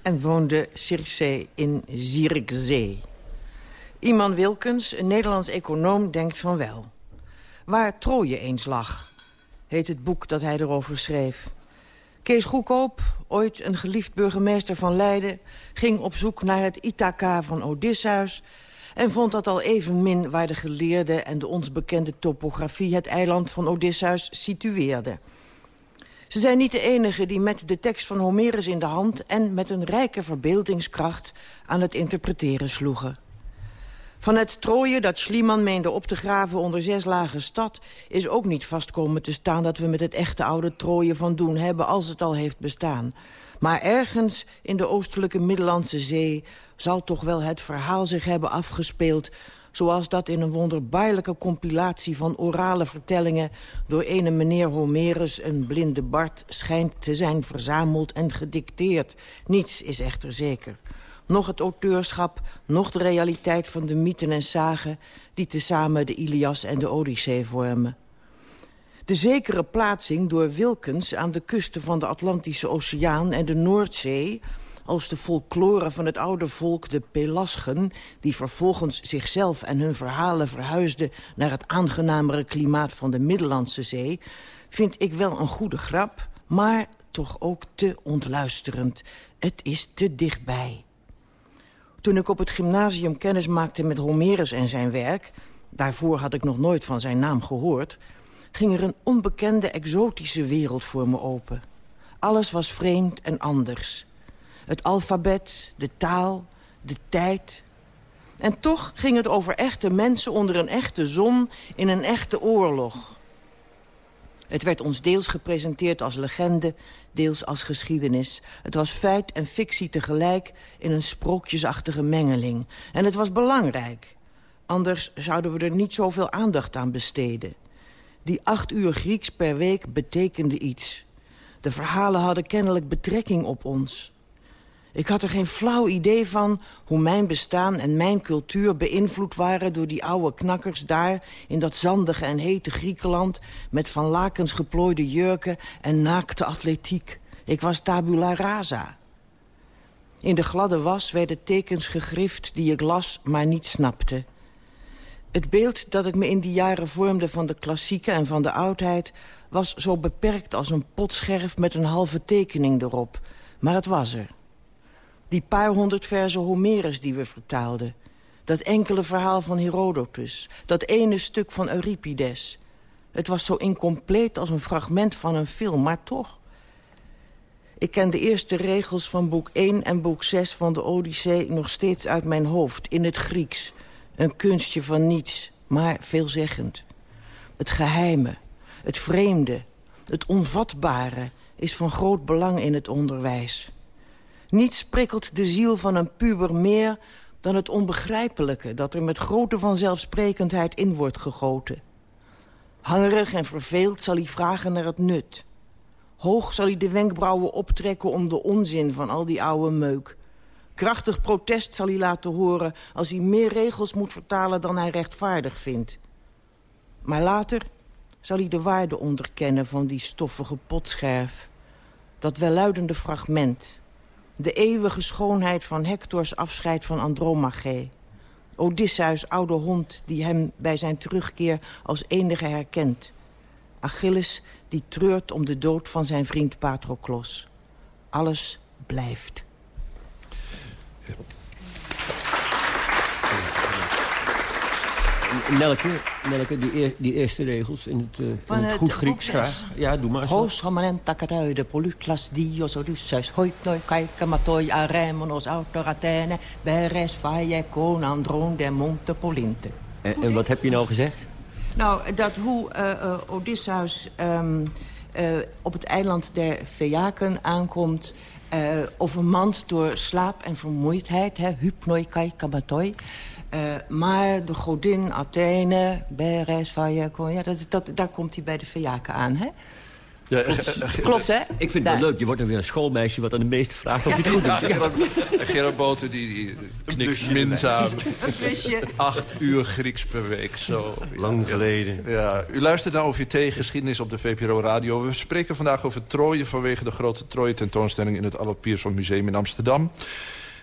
en woonde Circe in Zierikzee. Iman Wilkens, een Nederlands econoom, denkt van wel. Waar Troje eens lag, heet het boek dat hij erover schreef. Kees Goedkoop, ooit een geliefd burgemeester van Leiden... ging op zoek naar het Ithaca van Odysseus en vond dat al even min waar de geleerde en de ons bekende topografie... het eiland van Odysseus situeerde. Ze zijn niet de enigen die met de tekst van Homerus in de hand... en met een rijke verbeeldingskracht aan het interpreteren sloegen. Van het Troje dat Schliemann meende op te graven onder zes lage stad... is ook niet vast komen te staan dat we met het echte oude Troje van doen hebben... als het al heeft bestaan. Maar ergens in de oostelijke Middellandse Zee zal toch wel het verhaal zich hebben afgespeeld zoals dat in een wonderbaarlijke compilatie van orale vertellingen... door ene meneer Homerus, een blinde Bart, schijnt te zijn verzameld en gedicteerd. Niets is echter zeker. Nog het auteurschap, nog de realiteit van de mythen en zagen... die tezamen de Ilias en de Odyssee vormen. De zekere plaatsing door Wilkens aan de kusten van de Atlantische Oceaan en de Noordzee als de folklore van het oude volk, de Pelasgen... die vervolgens zichzelf en hun verhalen verhuisden... naar het aangenamere klimaat van de Middellandse Zee... vind ik wel een goede grap, maar toch ook te ontluisterend. Het is te dichtbij. Toen ik op het gymnasium kennis maakte met Homerus en zijn werk... daarvoor had ik nog nooit van zijn naam gehoord... ging er een onbekende exotische wereld voor me open. Alles was vreemd en anders. Het alfabet, de taal, de tijd. En toch ging het over echte mensen onder een echte zon in een echte oorlog. Het werd ons deels gepresenteerd als legende, deels als geschiedenis. Het was feit en fictie tegelijk in een sprookjesachtige mengeling. En het was belangrijk. Anders zouden we er niet zoveel aandacht aan besteden. Die acht uur Grieks per week betekende iets. De verhalen hadden kennelijk betrekking op ons. Ik had er geen flauw idee van hoe mijn bestaan en mijn cultuur beïnvloed waren... door die oude knakkers daar in dat zandige en hete Griekenland... met van lakens geplooide jurken en naakte atletiek. Ik was tabula rasa. In de gladde was werden tekens gegrift die ik las, maar niet snapte. Het beeld dat ik me in die jaren vormde van de klassieke en van de oudheid... was zo beperkt als een potscherf met een halve tekening erop. Maar het was er. Die paar honderd versen Homerus die we vertaalden. Dat enkele verhaal van Herodotus. Dat ene stuk van Euripides. Het was zo incompleet als een fragment van een film, maar toch. Ik ken de eerste regels van boek 1 en boek 6 van de Odyssee nog steeds uit mijn hoofd, in het Grieks. Een kunstje van niets, maar veelzeggend. Het geheime, het vreemde, het onvatbare is van groot belang in het onderwijs. Niets prikkelt de ziel van een puber meer dan het onbegrijpelijke... dat er met grote vanzelfsprekendheid in wordt gegoten. Hangerig en verveeld zal hij vragen naar het nut. Hoog zal hij de wenkbrauwen optrekken om de onzin van al die oude meuk. Krachtig protest zal hij laten horen als hij meer regels moet vertalen dan hij rechtvaardig vindt. Maar later zal hij de waarde onderkennen van die stoffige potscherf. Dat welluidende fragment de eeuwige schoonheid van Hectors afscheid van Andromache. Odysseus' oude hond die hem bij zijn terugkeer als enige herkent. Achilles die treurt om de dood van zijn vriend Patroklos. Alles blijft. Nelke, Nelke die, die eerste regels in het, uh, in het goed Grieks graag. Ja, doe maar. Hos homanenta kataide polyklas dios odysseus hoipnoi kaikamatoi aremonos autoratene beres faie konandron de monte polinte. En, en, wat heb je nou gezegd? Nou, dat hoe uh, Odysseus um, op het eiland der Feaken aankomt... overmand door slaap en vermoeidheid, hypnoi kaikamatoi... Uh, maar de godin Athene, Beres, Vajekon... Ja, dat, dat, daar komt hij bij de Fejaken aan, hè? Ja, Klopt. Klopt, hè? Ik vind het wel leuk. Je wordt er weer een schoolmeisje... wat aan de meeste vraagt of je het goed doet. Ja, Gerard, Boten die, die knikt minzaam. Acht uur Grieks per week. Zo. Lang geleden. Ja, u luistert naar OVT Geschiedenis op de VPRO Radio. We spreken vandaag over Troje... vanwege de grote Troje-tentoonstelling... in het Allard Pierson Museum in Amsterdam.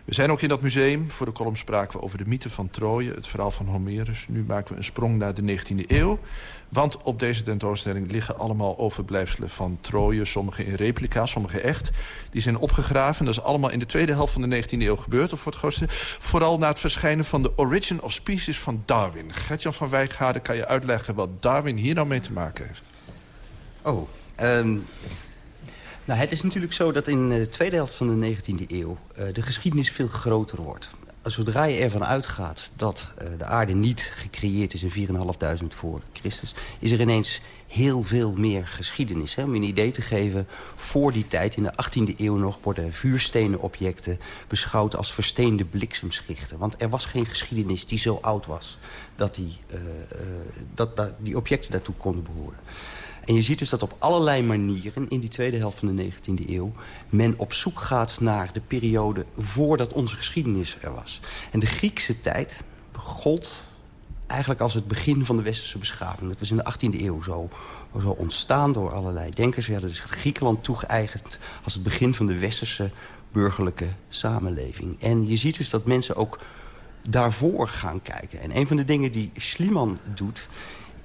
We zijn ook in dat museum. Voor de column spraken we over de mythe van Troje, het verhaal van Homerus. Nu maken we een sprong naar de 19e eeuw. Want op deze tentoonstelling liggen allemaal overblijfselen van Troje. Sommige in replica, sommige echt. Die zijn opgegraven. Dat is allemaal in de tweede helft van de 19e eeuw gebeurd. Of voor het grootste. Vooral na het verschijnen van de Origin of Species van Darwin. Gertjan van Wijkgaarden, kan je uitleggen wat Darwin hier nou mee te maken heeft? Oh, um, nou, het is natuurlijk zo dat in de tweede helft van de 19e eeuw... Uh, de geschiedenis veel groter wordt. zodra je ervan uitgaat dat de aarde niet gecreëerd is in 4.500 voor Christus... is er ineens heel veel meer geschiedenis. Hè? Om je een idee te geven, voor die tijd, in de 18e eeuw nog... worden vuurstenen objecten beschouwd als versteende bliksemschichten. Want er was geen geschiedenis die zo oud was... dat die, dat die objecten daartoe konden behoren. En je ziet dus dat op allerlei manieren in die tweede helft van de 19e eeuw... men op zoek gaat naar de periode voordat onze geschiedenis er was. En de Griekse tijd gold eigenlijk als het begin van de westerse beschaving. Dat was in de 18e eeuw zo, zo ontstaan door allerlei denkers. We hadden dus Griekenland toegeëigend als het begin van de westerse burgerlijke samenleving. En je ziet dus dat mensen ook daarvoor gaan kijken. En een van de dingen die Schliemann doet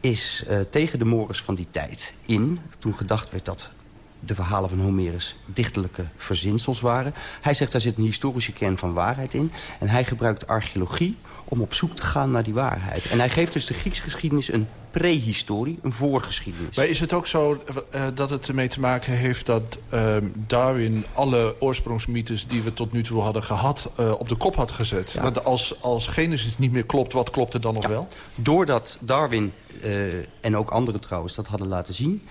is uh, tegen de mores van die tijd in... toen gedacht werd dat de verhalen van Homerus dichterlijke verzinsels waren. Hij zegt, daar zit een historische kern van waarheid in. En hij gebruikt archeologie om op zoek te gaan naar die waarheid. En hij geeft dus de Griekse geschiedenis een prehistorie, een voorgeschiedenis. Maar is het ook zo uh, dat het ermee te maken heeft dat uh, Darwin... alle oorsprongsmythes die we tot nu toe hadden gehad uh, op de kop had gezet? Ja. Want als, als Genesis niet meer klopt, wat klopt er dan nog ja. wel? Doordat Darwin, en ook anderen trouwens, dat hadden laten zien...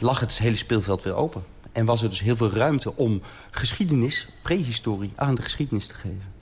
lag het hele speelveld weer open. En was er dus heel veel ruimte om geschiedenis, prehistorie, aan de geschiedenis te geven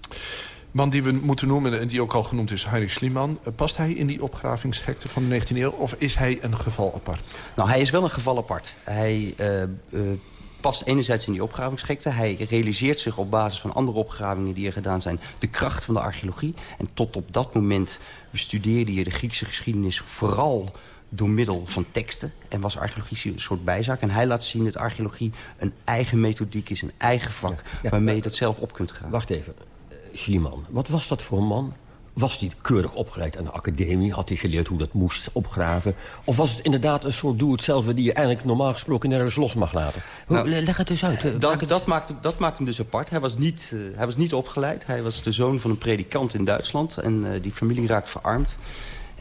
man die we moeten noemen en die ook al genoemd is, Heinrich Schliemann. Past hij in die opgravingshekte van de 19e eeuw of is hij een geval apart? Nou, hij is wel een geval apart. Hij uh, uh, past enerzijds in die opgravingshekte. Hij realiseert zich op basis van andere opgravingen die er gedaan zijn... de kracht van de archeologie. En tot op dat moment bestudeerde je de Griekse geschiedenis vooral door middel van teksten. En was archeologie een soort bijzaak. En hij laat zien dat archeologie een eigen methodiek is, een eigen vak... Ja, ja, waarmee je dat zelf op kunt gaan. Wacht even. Schliemann. Wat was dat voor een man? Was hij keurig opgeleid aan de academie? Had hij geleerd hoe dat moest opgraven? Of was het inderdaad een soort doe-het-zelf... die je eigenlijk normaal gesproken nergens los mag laten? Nou, Leg het eens uit. Dat, dat, maakt, dat maakt hem dus apart. Hij was, niet, uh, hij was niet opgeleid. Hij was de zoon van een predikant in Duitsland. En uh, die familie raakt verarmd.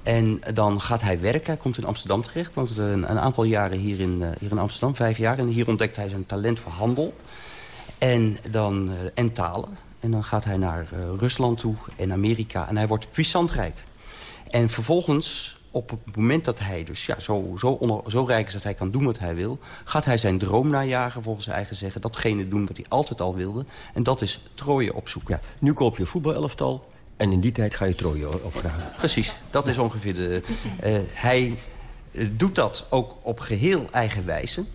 En dan gaat hij werken. Hij komt in Amsterdam terecht. Want een, een aantal jaren hier in, uh, hier in Amsterdam, vijf jaar. En hier ontdekt hij zijn talent voor handel. En, dan, en talen. En dan gaat hij naar uh, Rusland toe en Amerika. En hij wordt puissant rijk. En vervolgens, op het moment dat hij dus ja, zo, zo, onder, zo rijk is dat hij kan doen wat hij wil... gaat hij zijn droom najagen, volgens zijn eigen zeggen. Datgene doen wat hij altijd al wilde. En dat is Troje opzoeken. Ja, nu koop je voetbalelftal en in die tijd ga je Troje opgraven. Precies, dat is ongeveer de... Uh, hij uh, doet dat ook op geheel eigen wijze...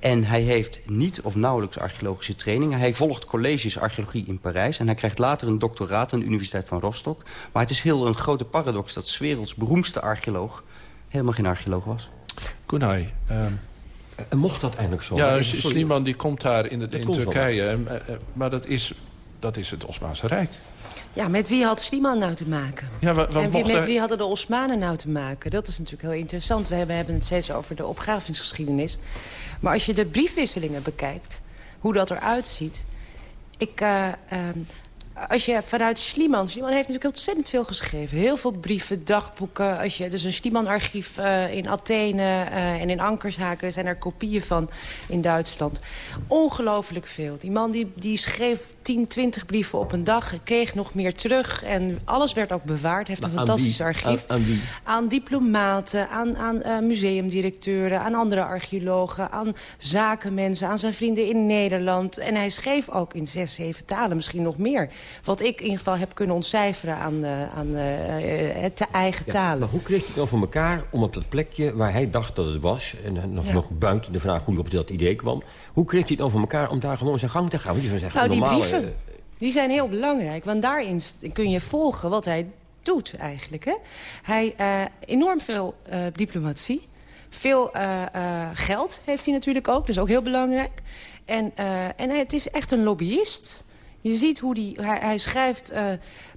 En hij heeft niet of nauwelijks archeologische training. Hij volgt colleges archeologie in Parijs. En hij krijgt later een doctoraat aan de Universiteit van Rostock. Maar het is heel een grote paradox dat 's werelds beroemdste archeoloog... helemaal geen archeoloog was. Kunai, um... En mocht dat eigenlijk zo? Ja, Sliman die komt daar in, de, in Turkije. Maar dat is, dat is het Osmaanse Rijk. Ja, met wie had Sliman nou te maken? Ja, en wie, met wie hadden de Osmanen nou te maken? Dat is natuurlijk heel interessant. We hebben, hebben het steeds over de opgravingsgeschiedenis. Maar als je de briefwisselingen bekijkt, hoe dat eruit ziet... Ik, uh, um, als je vanuit Schliemann... Schliemann heeft natuurlijk ontzettend veel geschreven. Heel veel brieven, dagboeken. Als je, dus een Schliemann-archief uh, in Athene uh, en in Ankershaken... zijn er kopieën van in Duitsland. Ongelooflijk veel. Die man die, die schreef 10, 20 brieven op een dag. Kreeg nog meer terug. En alles werd ook bewaard. heeft een fantastisch archief. Aan, aan, wie? aan diplomaten, aan, aan uh, museumdirecteuren... aan andere archeologen, aan zakenmensen... aan zijn vrienden in Nederland. En hij schreef ook in zes, zeven talen, misschien nog meer wat ik in ieder geval heb kunnen ontcijferen aan, uh, aan uh, te eigen ja, talen. Maar hoe kreeg hij het voor elkaar om op dat plekje waar hij dacht dat het was... en nog, ja. nog buiten de vraag hoe hij op dat idee kwam... hoe kreeg hij het voor elkaar om daar gewoon zijn gang te gaan? Want je zeggen, nou, die normale, brieven, die zijn heel belangrijk. Want daarin kun je volgen wat hij doet eigenlijk. Hè? Hij uh, enorm veel uh, diplomatie. Veel uh, geld heeft hij natuurlijk ook, dus ook heel belangrijk. En, en het is echt een lobbyist... Je ziet hoe die, hij, hij schrijft...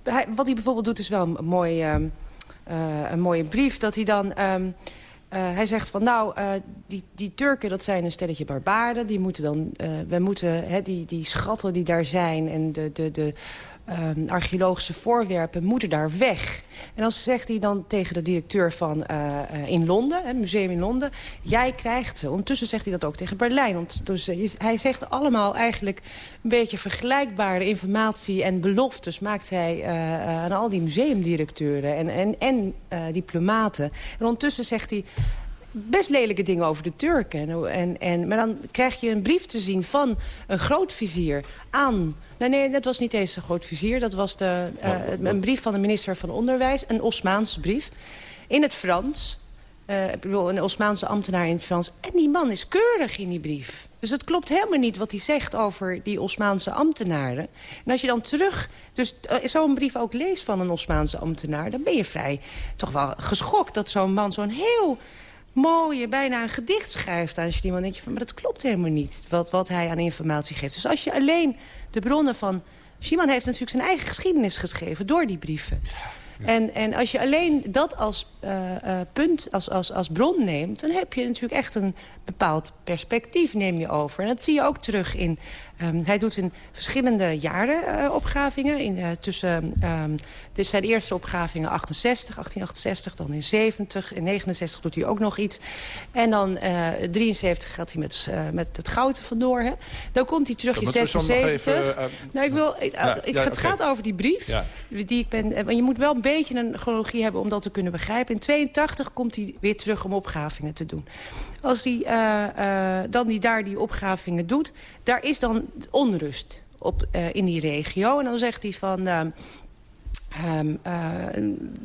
Hij, wat hij bijvoorbeeld doet is wel een, mooi, uh, uh, een mooie brief. Dat hij dan... Um, hij zegt van nou, die, die Turken dat zijn een stelletje barbaarden. Die moeten dan, we moeten, die, die schatten die daar zijn en de, de, de, ehm, archeologische voorwerpen moeten daar weg. En dan zegt hij dan tegen de directeur van uh, in Londen, het museum in Londen... jij krijgt ze. Ondertussen zegt hij dat ook tegen Berlijn. Dus hij zegt allemaal eigenlijk een beetje vergelijkbare informatie... en beloftes maakt hij aan al die museumdirecteuren en, en, en diplomaten. En ondertussen zegt hij best lelijke dingen over de Turken. En, en, maar dan krijg je een brief te zien van een grootvizier aan... Nee, nee, dat was niet eens een grootvizier. Dat was de, uh, een brief van de minister van Onderwijs. Een Osmaanse brief. In het Frans. Uh, ik bedoel, een Osmaanse ambtenaar in het Frans. En die man is keurig in die brief. Dus het klopt helemaal niet wat hij zegt over die Osmaanse ambtenaren. En als je dan terug, dus uh, zo'n brief ook leest van een Osmaanse ambtenaar... dan ben je vrij toch wel geschokt dat zo'n man zo'n heel mooie, bijna een gedicht schrijft aan je van, maar dat klopt helemaal niet, wat, wat hij aan informatie geeft. Dus als je alleen de bronnen van... Schiman heeft natuurlijk zijn eigen geschiedenis geschreven door die brieven. En, en als je alleen dat als uh, uh, punt, als, als, als bron neemt... dan heb je natuurlijk echt een bepaald perspectief neem je over. En dat zie je ook terug in... Um, hij doet in verschillende jaren uh, opgravingen. In, tussen, um, dit zijn eerste opgravingen 68, 1868, dan in 70. In 69 doet hij ook nog iets. En dan 73 gaat hij met, met het goud vandoor. Hè. Dan komt hij terug ja, in 76. Even, nou, ik wil, ik, ja, het okay. gaat over die brief. Die ik ben, je moet wel een beetje een chronologie hebben om dat te kunnen begrijpen. In 82 komt hij weer terug om opgravingen te doen. Als hij uh, uh, dan die daar die opgravingen doet, daar is dan onrust op, uh, in die regio. En dan zegt hij van... Um, uh,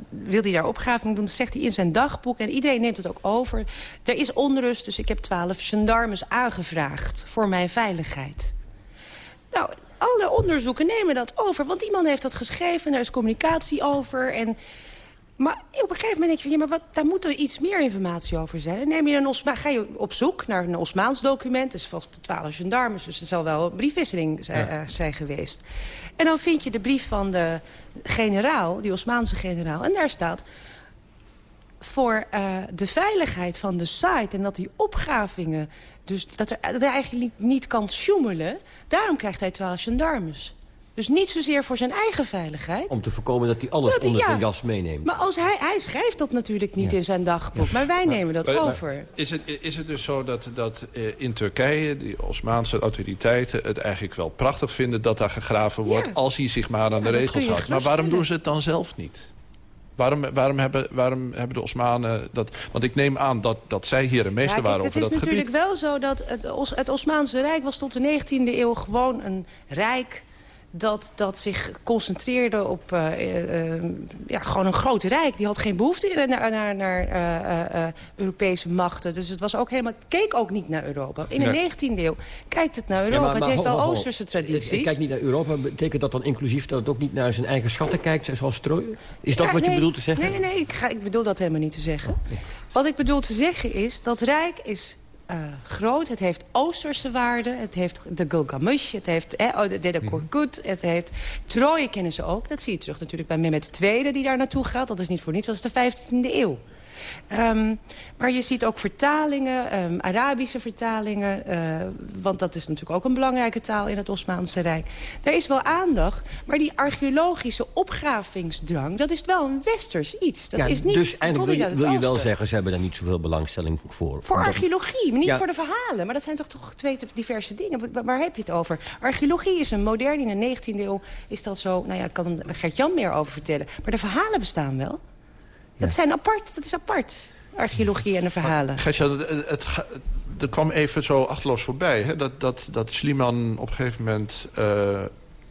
wil hij daar opgraving doen, zegt hij in zijn dagboek. En iedereen neemt het ook over. Er is onrust, dus ik heb twaalf gendarmes aangevraagd voor mijn veiligheid. Nou, alle onderzoeken nemen dat over. Want iemand heeft dat geschreven en er is communicatie over. En maar op een gegeven moment denk je van, ja, maar wat, daar moet er iets meer informatie over zijn. Neem je een Osma, ga je op zoek naar een Osmaans document. Dat is vast de twaalf gendarmes, dus er zal wel een briefwisseling zijn, ja. uh, zijn geweest. En dan vind je de brief van de generaal, die Osmaanse generaal. En daar staat, voor uh, de veiligheid van de site en dat die opgravingen... dus dat er, dat er eigenlijk niet kan sjoemelen... daarom krijgt hij twaalf gendarmes. Dus niet zozeer voor zijn eigen veiligheid. Om te voorkomen dat hij alles dat, onder ja, zijn jas meeneemt. Maar als hij, hij schrijft dat natuurlijk niet ja. in zijn dagboek. Maar wij nemen dat maar, over. Maar is, het, is het dus zo dat, dat uh, in Turkije... die Osmaanse autoriteiten het eigenlijk wel prachtig vinden... dat daar gegraven wordt als hij zich maar aan de regels houdt. Maar waarom doen ze het dan zelf niet? Waarom, waarom, hebben, waarom hebben de Osmanen dat... Want ik neem aan dat, dat zij hier een meester ja, waren over dat gebied. Het is natuurlijk wel zo dat het, het Osmaanse Rijk was tot de 19e eeuw gewoon een rijk dat, dat zich concentreerde op uh, uh, ja, gewoon een groot rijk. Die had geen behoefte naar, naar, naar uh, Europese machten. Dus het, was ook helemaal, het keek ook niet naar Europa. In de nee. 19e eeuw kijkt het naar Europa. Ja, maar, maar, het heeft wel ho, ho, Oosterse tradities. Het kijkt niet naar Europa. Betekent dat dan inclusief dat het ook niet naar zijn eigen schatten kijkt... zoals strooien? Is dat ja, wat nee, je bedoelt te zeggen? Nee, nee, nee. Ik, ga, ik bedoel dat helemaal niet te zeggen. Wat ik bedoel te zeggen is, dat rijk is uh, groot. Het heeft Oosterse waarden. Het heeft de Gilgamesh. Het heeft eh, oh, de, de Korkut. Het heeft Troje kennen ze ook. Dat zie je terug natuurlijk bij Mehmet II die daar naartoe gaat. Dat is niet voor niets. Dat is de 15e eeuw. Um, maar je ziet ook vertalingen, um, Arabische vertalingen. Uh, want dat is natuurlijk ook een belangrijke taal in het Osmaanse Rijk. Daar is wel aandacht, maar die archeologische opgravingsdrang... dat is wel een westers iets. Dat ja, is niet, dus eigenlijk wil je, wil je wel zeggen... ze hebben daar niet zoveel belangstelling voor. Voor archeologie, maar niet ja. voor de verhalen. Maar dat zijn toch, toch twee diverse dingen. Waar, waar heb je het over? Archeologie is een modern, in de 19e eeuw is dat zo... nou ja, ik kan Gert-Jan meer over vertellen. Maar de verhalen bestaan wel. Dat, zijn apart, dat is apart, archeologie en de verhalen. Gertja, het, het, kwam even zo achterloos voorbij. Hè? Dat, dat, dat Schliemann op een gegeven moment uh,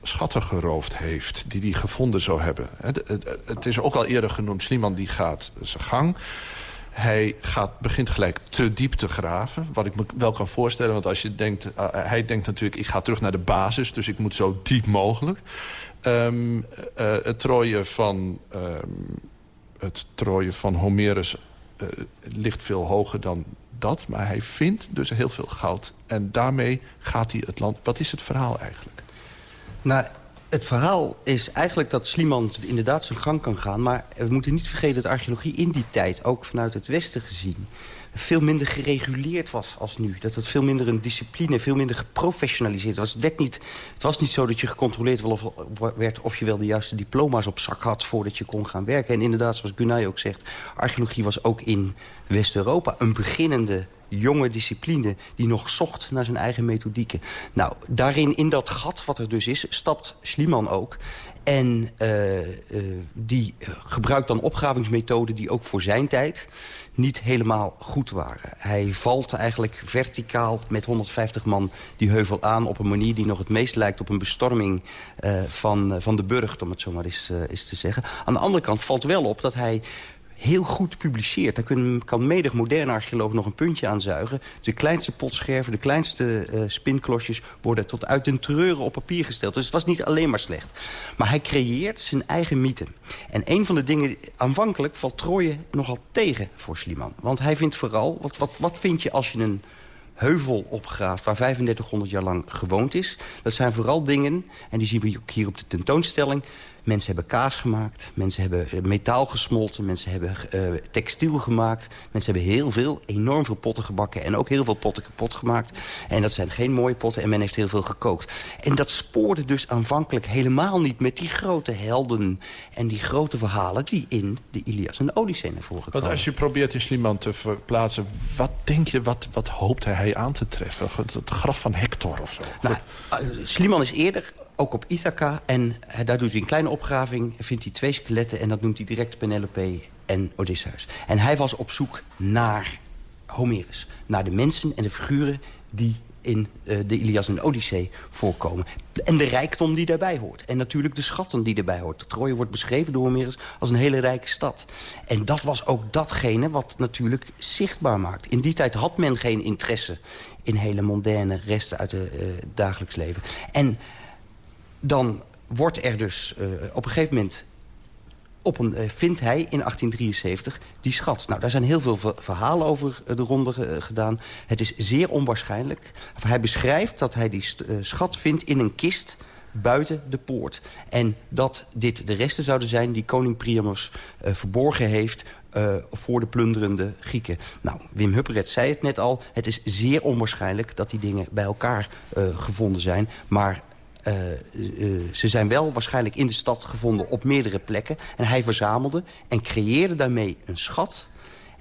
schatten geroofd heeft... die hij gevonden zou hebben. Het, het, is ook al eerder genoemd. Schliemann die gaat zijn gang. Hij gaat, begint gelijk te diep te graven. Wat ik me wel kan voorstellen. Want als je denkt, uh, hij denkt natuurlijk... ik ga terug naar de basis, dus ik moet zo diep mogelijk. Um, uh, het trooien van... Um, het trooien van Homerus uh, ligt veel hoger dan dat. Maar hij vindt dus heel veel goud. En daarmee gaat hij het land... Wat is het verhaal eigenlijk? Nou, het verhaal is eigenlijk dat Sliman inderdaad zijn gang kan gaan. Maar we moeten niet vergeten dat archeologie in die tijd, ook vanuit het Westen gezien... veel minder gereguleerd was als nu. Dat het veel minder een discipline, veel minder geprofessionaliseerd was. Het, werd niet, het was niet zo dat je gecontroleerd werd of je wel de juiste diploma's op zak had... voordat je kon gaan werken. En inderdaad, zoals Gunay ook zegt, archeologie was ook in West-Europa een beginnende jonge discipline die nog zocht naar zijn eigen methodieken. Nou, daarin, in dat gat wat er dus is, stapt Schliemann ook. En uh, uh, die gebruikt dan opgravingsmethoden die ook voor zijn tijd niet helemaal goed waren. Hij valt eigenlijk verticaal met 150 man die heuvel aan... op een manier die nog het meest lijkt op een bestorming uh, van, van de burcht... om het zo maar eens, eens te zeggen. Aan de andere kant valt wel op dat hij heel goed publiceert. Daar kan menig moderne archeoloog nog een puntje aan zuigen. De kleinste potscherven, de kleinste uh, spinklosjes... worden tot uit den treuren op papier gesteld. Dus het was niet alleen maar slecht. Maar hij creëert zijn eigen mythe. En een van de dingen... aanvankelijk valt Troje nogal tegen voor Sliman. Want hij vindt vooral... Wat, wat, wat vind je als je een heuvel opgraaft... waar 3500 jaar lang gewoond is. Dat zijn vooral dingen, en die zien we ook hier op de tentoonstelling... Mensen hebben kaas gemaakt, mensen hebben eh, metaal gesmolten... mensen hebben uh, textiel gemaakt. Mensen hebben heel veel, enorm veel potten gebakken... en ook heel veel potten kapot gemaakt. En dat zijn geen mooie potten en men heeft heel veel gekookt. En dat spoorde dus aanvankelijk helemaal niet met die grote helden... en die grote verhalen die in de Ilias en de Odyssee naar voren komen. Want als je probeert in Sliman te verplaatsen... wat denk je, wat, wat hoopt hij aan te treffen? Het graf van Hector of zo? Nou, uh, Sliman is eerder ook op Ithaca. En daar doet hij een kleine opgraving, vindt hij twee skeletten... en dat noemt hij direct Penelope en Odysseus. En hij was op zoek naar Homerus. Naar de mensen en de figuren die in uh, de Ilias en Odyssee voorkomen. En de rijkdom die daarbij hoort. En natuurlijk de schatten die daarbij hoort. Troje wordt beschreven door Homerus als een hele rijke stad. En dat was ook datgene wat natuurlijk zichtbaar maakt. In die tijd had men geen interesse in hele moderne resten uit het uh, dagelijks leven. En dan wordt er dus uh, op een gegeven moment... Op een, uh, vindt hij in 1873 die schat. Nou, daar zijn heel veel verhalen over de ronde gedaan. Het is zeer onwaarschijnlijk. Hij beschrijft dat hij die schat vindt in een kist buiten de poort. En dat dit de resten zouden zijn die koning Priamos verborgen heeft... Voor de plunderende Grieken. Nou, Wim Hupperet zei het net al. Het is zeer onwaarschijnlijk dat die dingen bij elkaar gevonden zijn. Maar ze zijn wel waarschijnlijk in de stad gevonden op meerdere plekken. En hij verzamelde en creëerde daarmee een schat.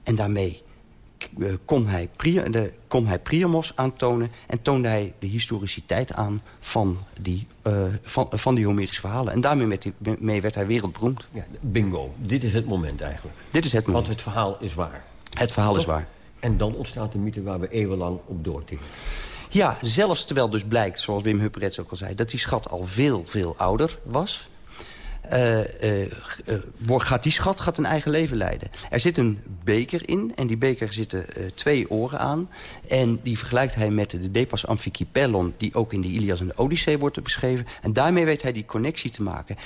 En daarmee uh, kon, hij de, kon hij Priamos aantonen... en toonde hij de historiciteit aan van die, van, van die Homerische verhalen. En daarmee werd hij, mee werd hij wereldberoemd. Ja, bingo. Dit is het moment eigenlijk. Dit is het moment. Want het verhaal is waar. Het verhaal Toch? is waar. En dan ontstaat de mythe waar we eeuwenlang op doortikken. Ja, zelfs terwijl dus blijkt, zoals Wim Hupperets ook al zei... dat die schat al veel, veel ouder was... Uh, gaat die schat gaat een eigen leven leiden. Er zit een beker in en die beker zitten twee oren aan. En die vergelijkt hij met de Depas Amphikypelon... die ook in de Ilias en de Odyssee wordt beschreven. En daarmee weet hij die connectie te maken.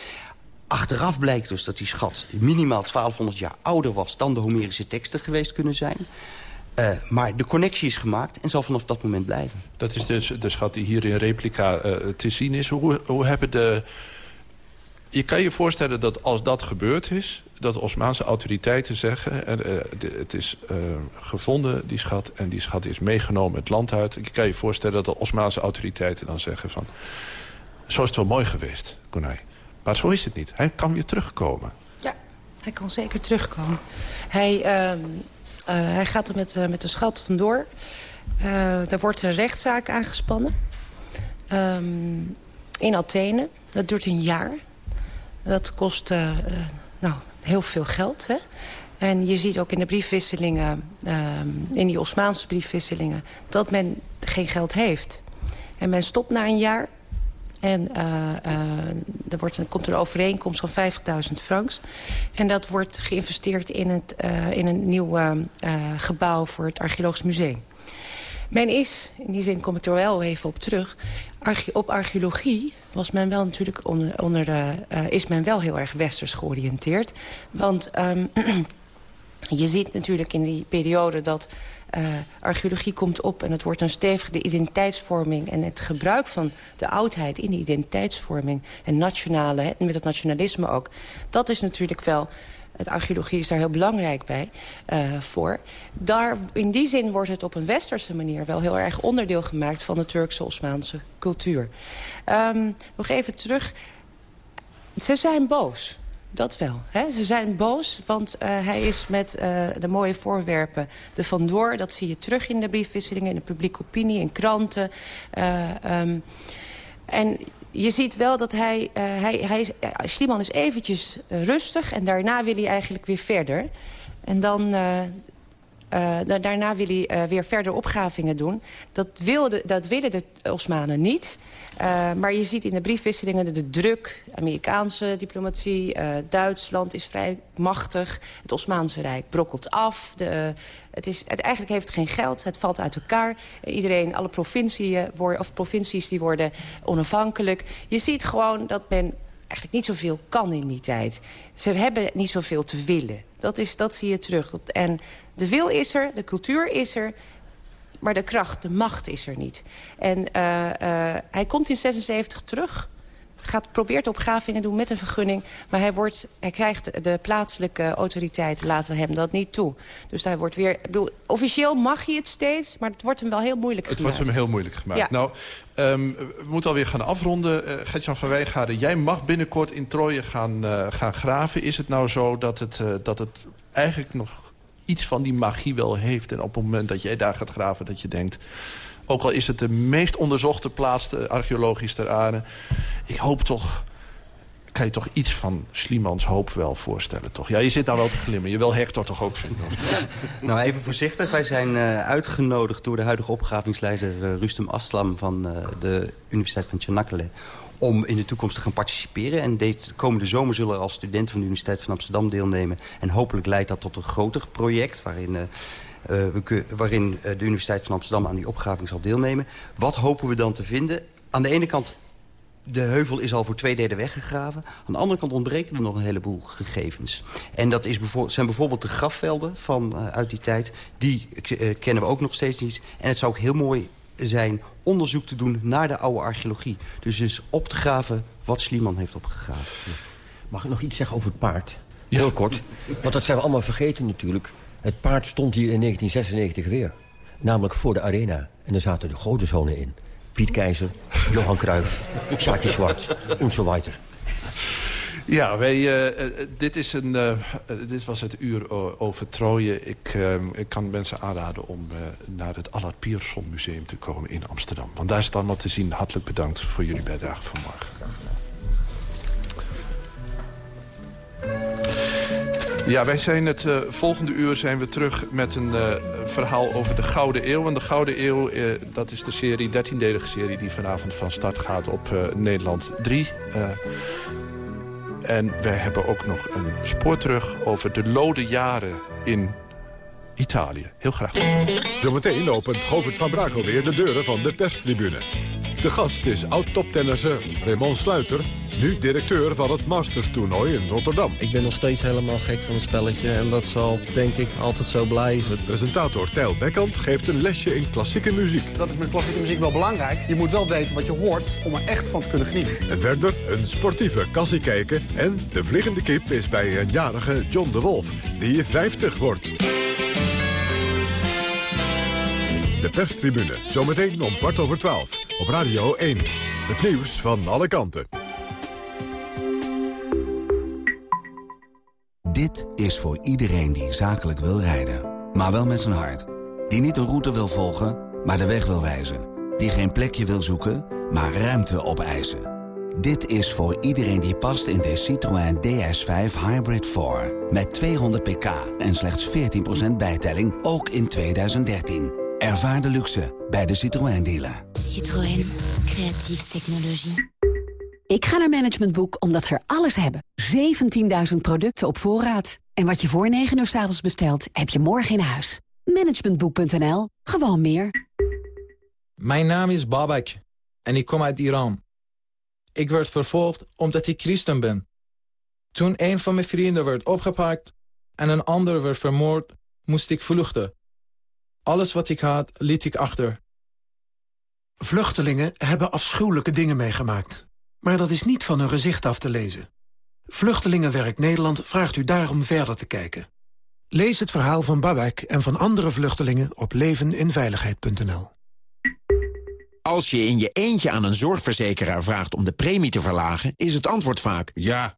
Achteraf blijkt dus dat die schat minimaal 1200 jaar ouder was... dan de Homerische teksten geweest kunnen zijn... Uh, maar de connectie is gemaakt en zal vanaf dat moment blijven. Dat is dus de schat die hier in replica uh, te zien is. Hoe, hoe hebben de... Je kan je voorstellen dat als dat gebeurd is... dat de Osmaanse autoriteiten zeggen... En, uh, de, het is gevonden, die schat, en die schat is meegenomen het land uit. Je kan je voorstellen dat de Osmaanse autoriteiten dan zeggen van... zo is het wel mooi geweest, Konai. Maar zo is het niet. Hij kan weer terugkomen. Ja, hij kan zeker terugkomen. Hij... Ehm, uh, hij gaat er met, uh, met de schat vandoor. Uh, er wordt een rechtszaak aangespannen. Um, in Athene. Dat duurt een jaar. Dat kost nou, heel veel geld. Hè? En je ziet ook in de briefwisselingen, um, in die Osmaanse briefwisselingen... dat men geen geld heeft. En men stopt na een jaar en uh, er wordt komt een overeenkomst van 50.000 francs. En dat wordt geïnvesteerd in, het, uh, in een nieuw gebouw voor het Archeologisch Museum. Men is, in die zin kom ik er wel even op terug... Arche op archeologie was men wel natuurlijk onder, onder de, is men wel heel erg westers georiënteerd. Want um, je ziet natuurlijk in die periode dat uh, archeologie komt op en het wordt een stevige identiteitsvorming... en het gebruik van de oudheid in die identiteitsvorming... en nationale, met het nationalisme ook, dat is natuurlijk wel... het archeologie is daar heel belangrijk bij uh, voor. Daar, in die zin wordt het op een westerse manier wel heel erg onderdeel gemaakt van de Turkse-Osmaanse cultuur. Um, nog even terug. Ze zijn boos. Dat wel. Hè? Ze zijn boos, want uh, hij is met uh, de mooie voorwerpen de vandoor. Dat zie je terug in de briefwisselingen, in de publieke opinie, in kranten. Uh, um, en je ziet wel dat hij... Hij, hij is, Sliman is eventjes rustig en daarna wil hij eigenlijk weer verder. En dan... Uh, daarna wil hij uh, weer verder opgravingen doen. Dat, dat willen de Osmanen niet. Uh, maar je ziet in de briefwisselingen de, druk. Amerikaanse diplomatie, Duitsland is vrij machtig. Het Osmaanse Rijk brokkelt af. De, het is, het, eigenlijk heeft geen geld, het valt uit elkaar. Iedereen, alle provinciën worden, of provincies die worden onafhankelijk. Je ziet gewoon dat men eigenlijk niet zoveel kan in die tijd. Ze hebben niet zoveel te willen. Dat, is, dat zie je terug. En de wil is er, de cultuur is er... maar de kracht, de macht is er niet. En uh, uh, hij komt in 76 terug gaat, probeert opgravingen doen met een vergunning. Maar hij, wordt, hij krijgt de plaatselijke autoriteiten laten hem dat niet toe. Dus hij wordt weer... Bedoel, officieel mag hij het steeds, maar het wordt hem wel heel moeilijk gemaakt. Het wordt hem heel moeilijk gemaakt. Ja. Nou, um, we moeten alweer gaan afronden. Uh, Gertjan van Wijngaarden, jij mag binnenkort in Troje gaan, uh, gaan graven. Is het nou zo dat het, uh, dat het eigenlijk nog iets van die magie wel heeft... en op het moment dat jij daar gaat graven, dat je denkt... Ook al is het de meest onderzochte plaats archeologisch ter aarde. Ik hoop toch kan je toch iets van Slimans hoop wel voorstellen, toch? Ja, je zit nou wel te glimmen. Je wil Hector toch ook vinden? nou, even voorzichtig. Wij zijn uh, uitgenodigd door de huidige opgravingsleider uh, Rustem Aslam... van uh, de Universiteit van Tjanakkale om in de toekomst te gaan participeren. En komende zomer zullen er als studenten van de Universiteit van Amsterdam deelnemen. En hopelijk leidt dat tot een groter project... waarin we, waarin uh, de Universiteit van Amsterdam aan die opgraving zal deelnemen. Wat hopen we dan te vinden? Aan de ene kant, de heuvel is al voor twee derde weggegraven. Aan de andere kant ontbreken er nog een heleboel gegevens. En dat is bijvoorbeeld, zijn bijvoorbeeld de grafvelden van, uh, uit die tijd. Die kennen we ook nog steeds niet. En het zou ook heel mooi zijn onderzoek te doen naar de oude archeologie. Dus eens op te graven wat Schliemann heeft opgegraven. Mag ik nog iets zeggen over het paard? Heel ja. kort. Want dat zijn we allemaal vergeten natuurlijk. Het paard stond hier in 1996 weer. Namelijk voor de arena. En er zaten de grote zonen in. Piet Keizer, Johan Cruijff, Sjaakje Zwart en zo weiter. Ja, wij, uh, dit, is een, uh, dit was het uur over Troje. Ik, ik kan mensen aanraden om naar het Allard Pierson Museum te komen in Amsterdam. Want daar is het allemaal te zien. Hartelijk bedankt voor jullie bijdrage vanmorgen. Ja, wij zijn het uh, volgende uur zijn we terug met een uh, verhaal over de Gouden Eeuw. En de Gouden Eeuw, uh, dat is de serie, 13-delige serie... die vanavond van start gaat op Nederland 3. en wij hebben ook nog een spoor terug over de lode jaren in Italië. Heel graag Zometeen opent Govert van Brakel weer de deuren van de perstribune. De gast is oud-toptennisser Raymond Sluiter... nu directeur van het Masters-toernooi in Rotterdam. Ik ben nog steeds helemaal gek van het spelletje... en dat zal, denk ik, altijd zo blijven. Presentator Tijl Bekkant geeft een lesje in klassieke muziek. Dat is met klassieke muziek wel belangrijk. Je moet wel weten wat je hoort om er echt van te kunnen genieten. En verder een sportieve kassie kijken... en de vliegende kip is bij een jarige John de Wolf... die 50 wordt. De perstribune, zometeen om kwart over twaalf. Op Radio 1. Het nieuws van alle kanten. Dit is voor iedereen die zakelijk wil rijden. Maar wel met zijn hart. Die niet een route wil volgen, maar de weg wil wijzen. Die geen plekje wil zoeken, maar ruimte opeisen. Dit is voor iedereen die past in de Citroën DS5 Hybrid 4. Met 200 pk en slechts 14% bijtelling, ook in 2013. Ervaar de luxe bij de Citroën dealer. Citroën, creatieve technologie. Ik ga naar Management Boek omdat ze er alles hebben. 17.000 producten op voorraad. En wat je voor 9 uur s avonds bestelt, heb je morgen in huis. Managementboek.nl. Gewoon meer. Mijn naam is Babak en ik kom uit Iran. Ik werd vervolgd omdat ik christen ben. Toen een van mijn vrienden werd opgepakt en een ander werd vermoord, moest ik vluchten. Alles wat ik had, liet ik achter. Vluchtelingen hebben afschuwelijke dingen meegemaakt. Maar dat is niet van hun gezicht af te lezen. Vluchtelingenwerk Nederland vraagt u daarom verder te kijken. Lees het verhaal van Babek en van andere vluchtelingen op leveninveiligheid.nl. Als je in je eentje aan een zorgverzekeraar vraagt om de premie te verlagen... is het antwoord vaak... Ja,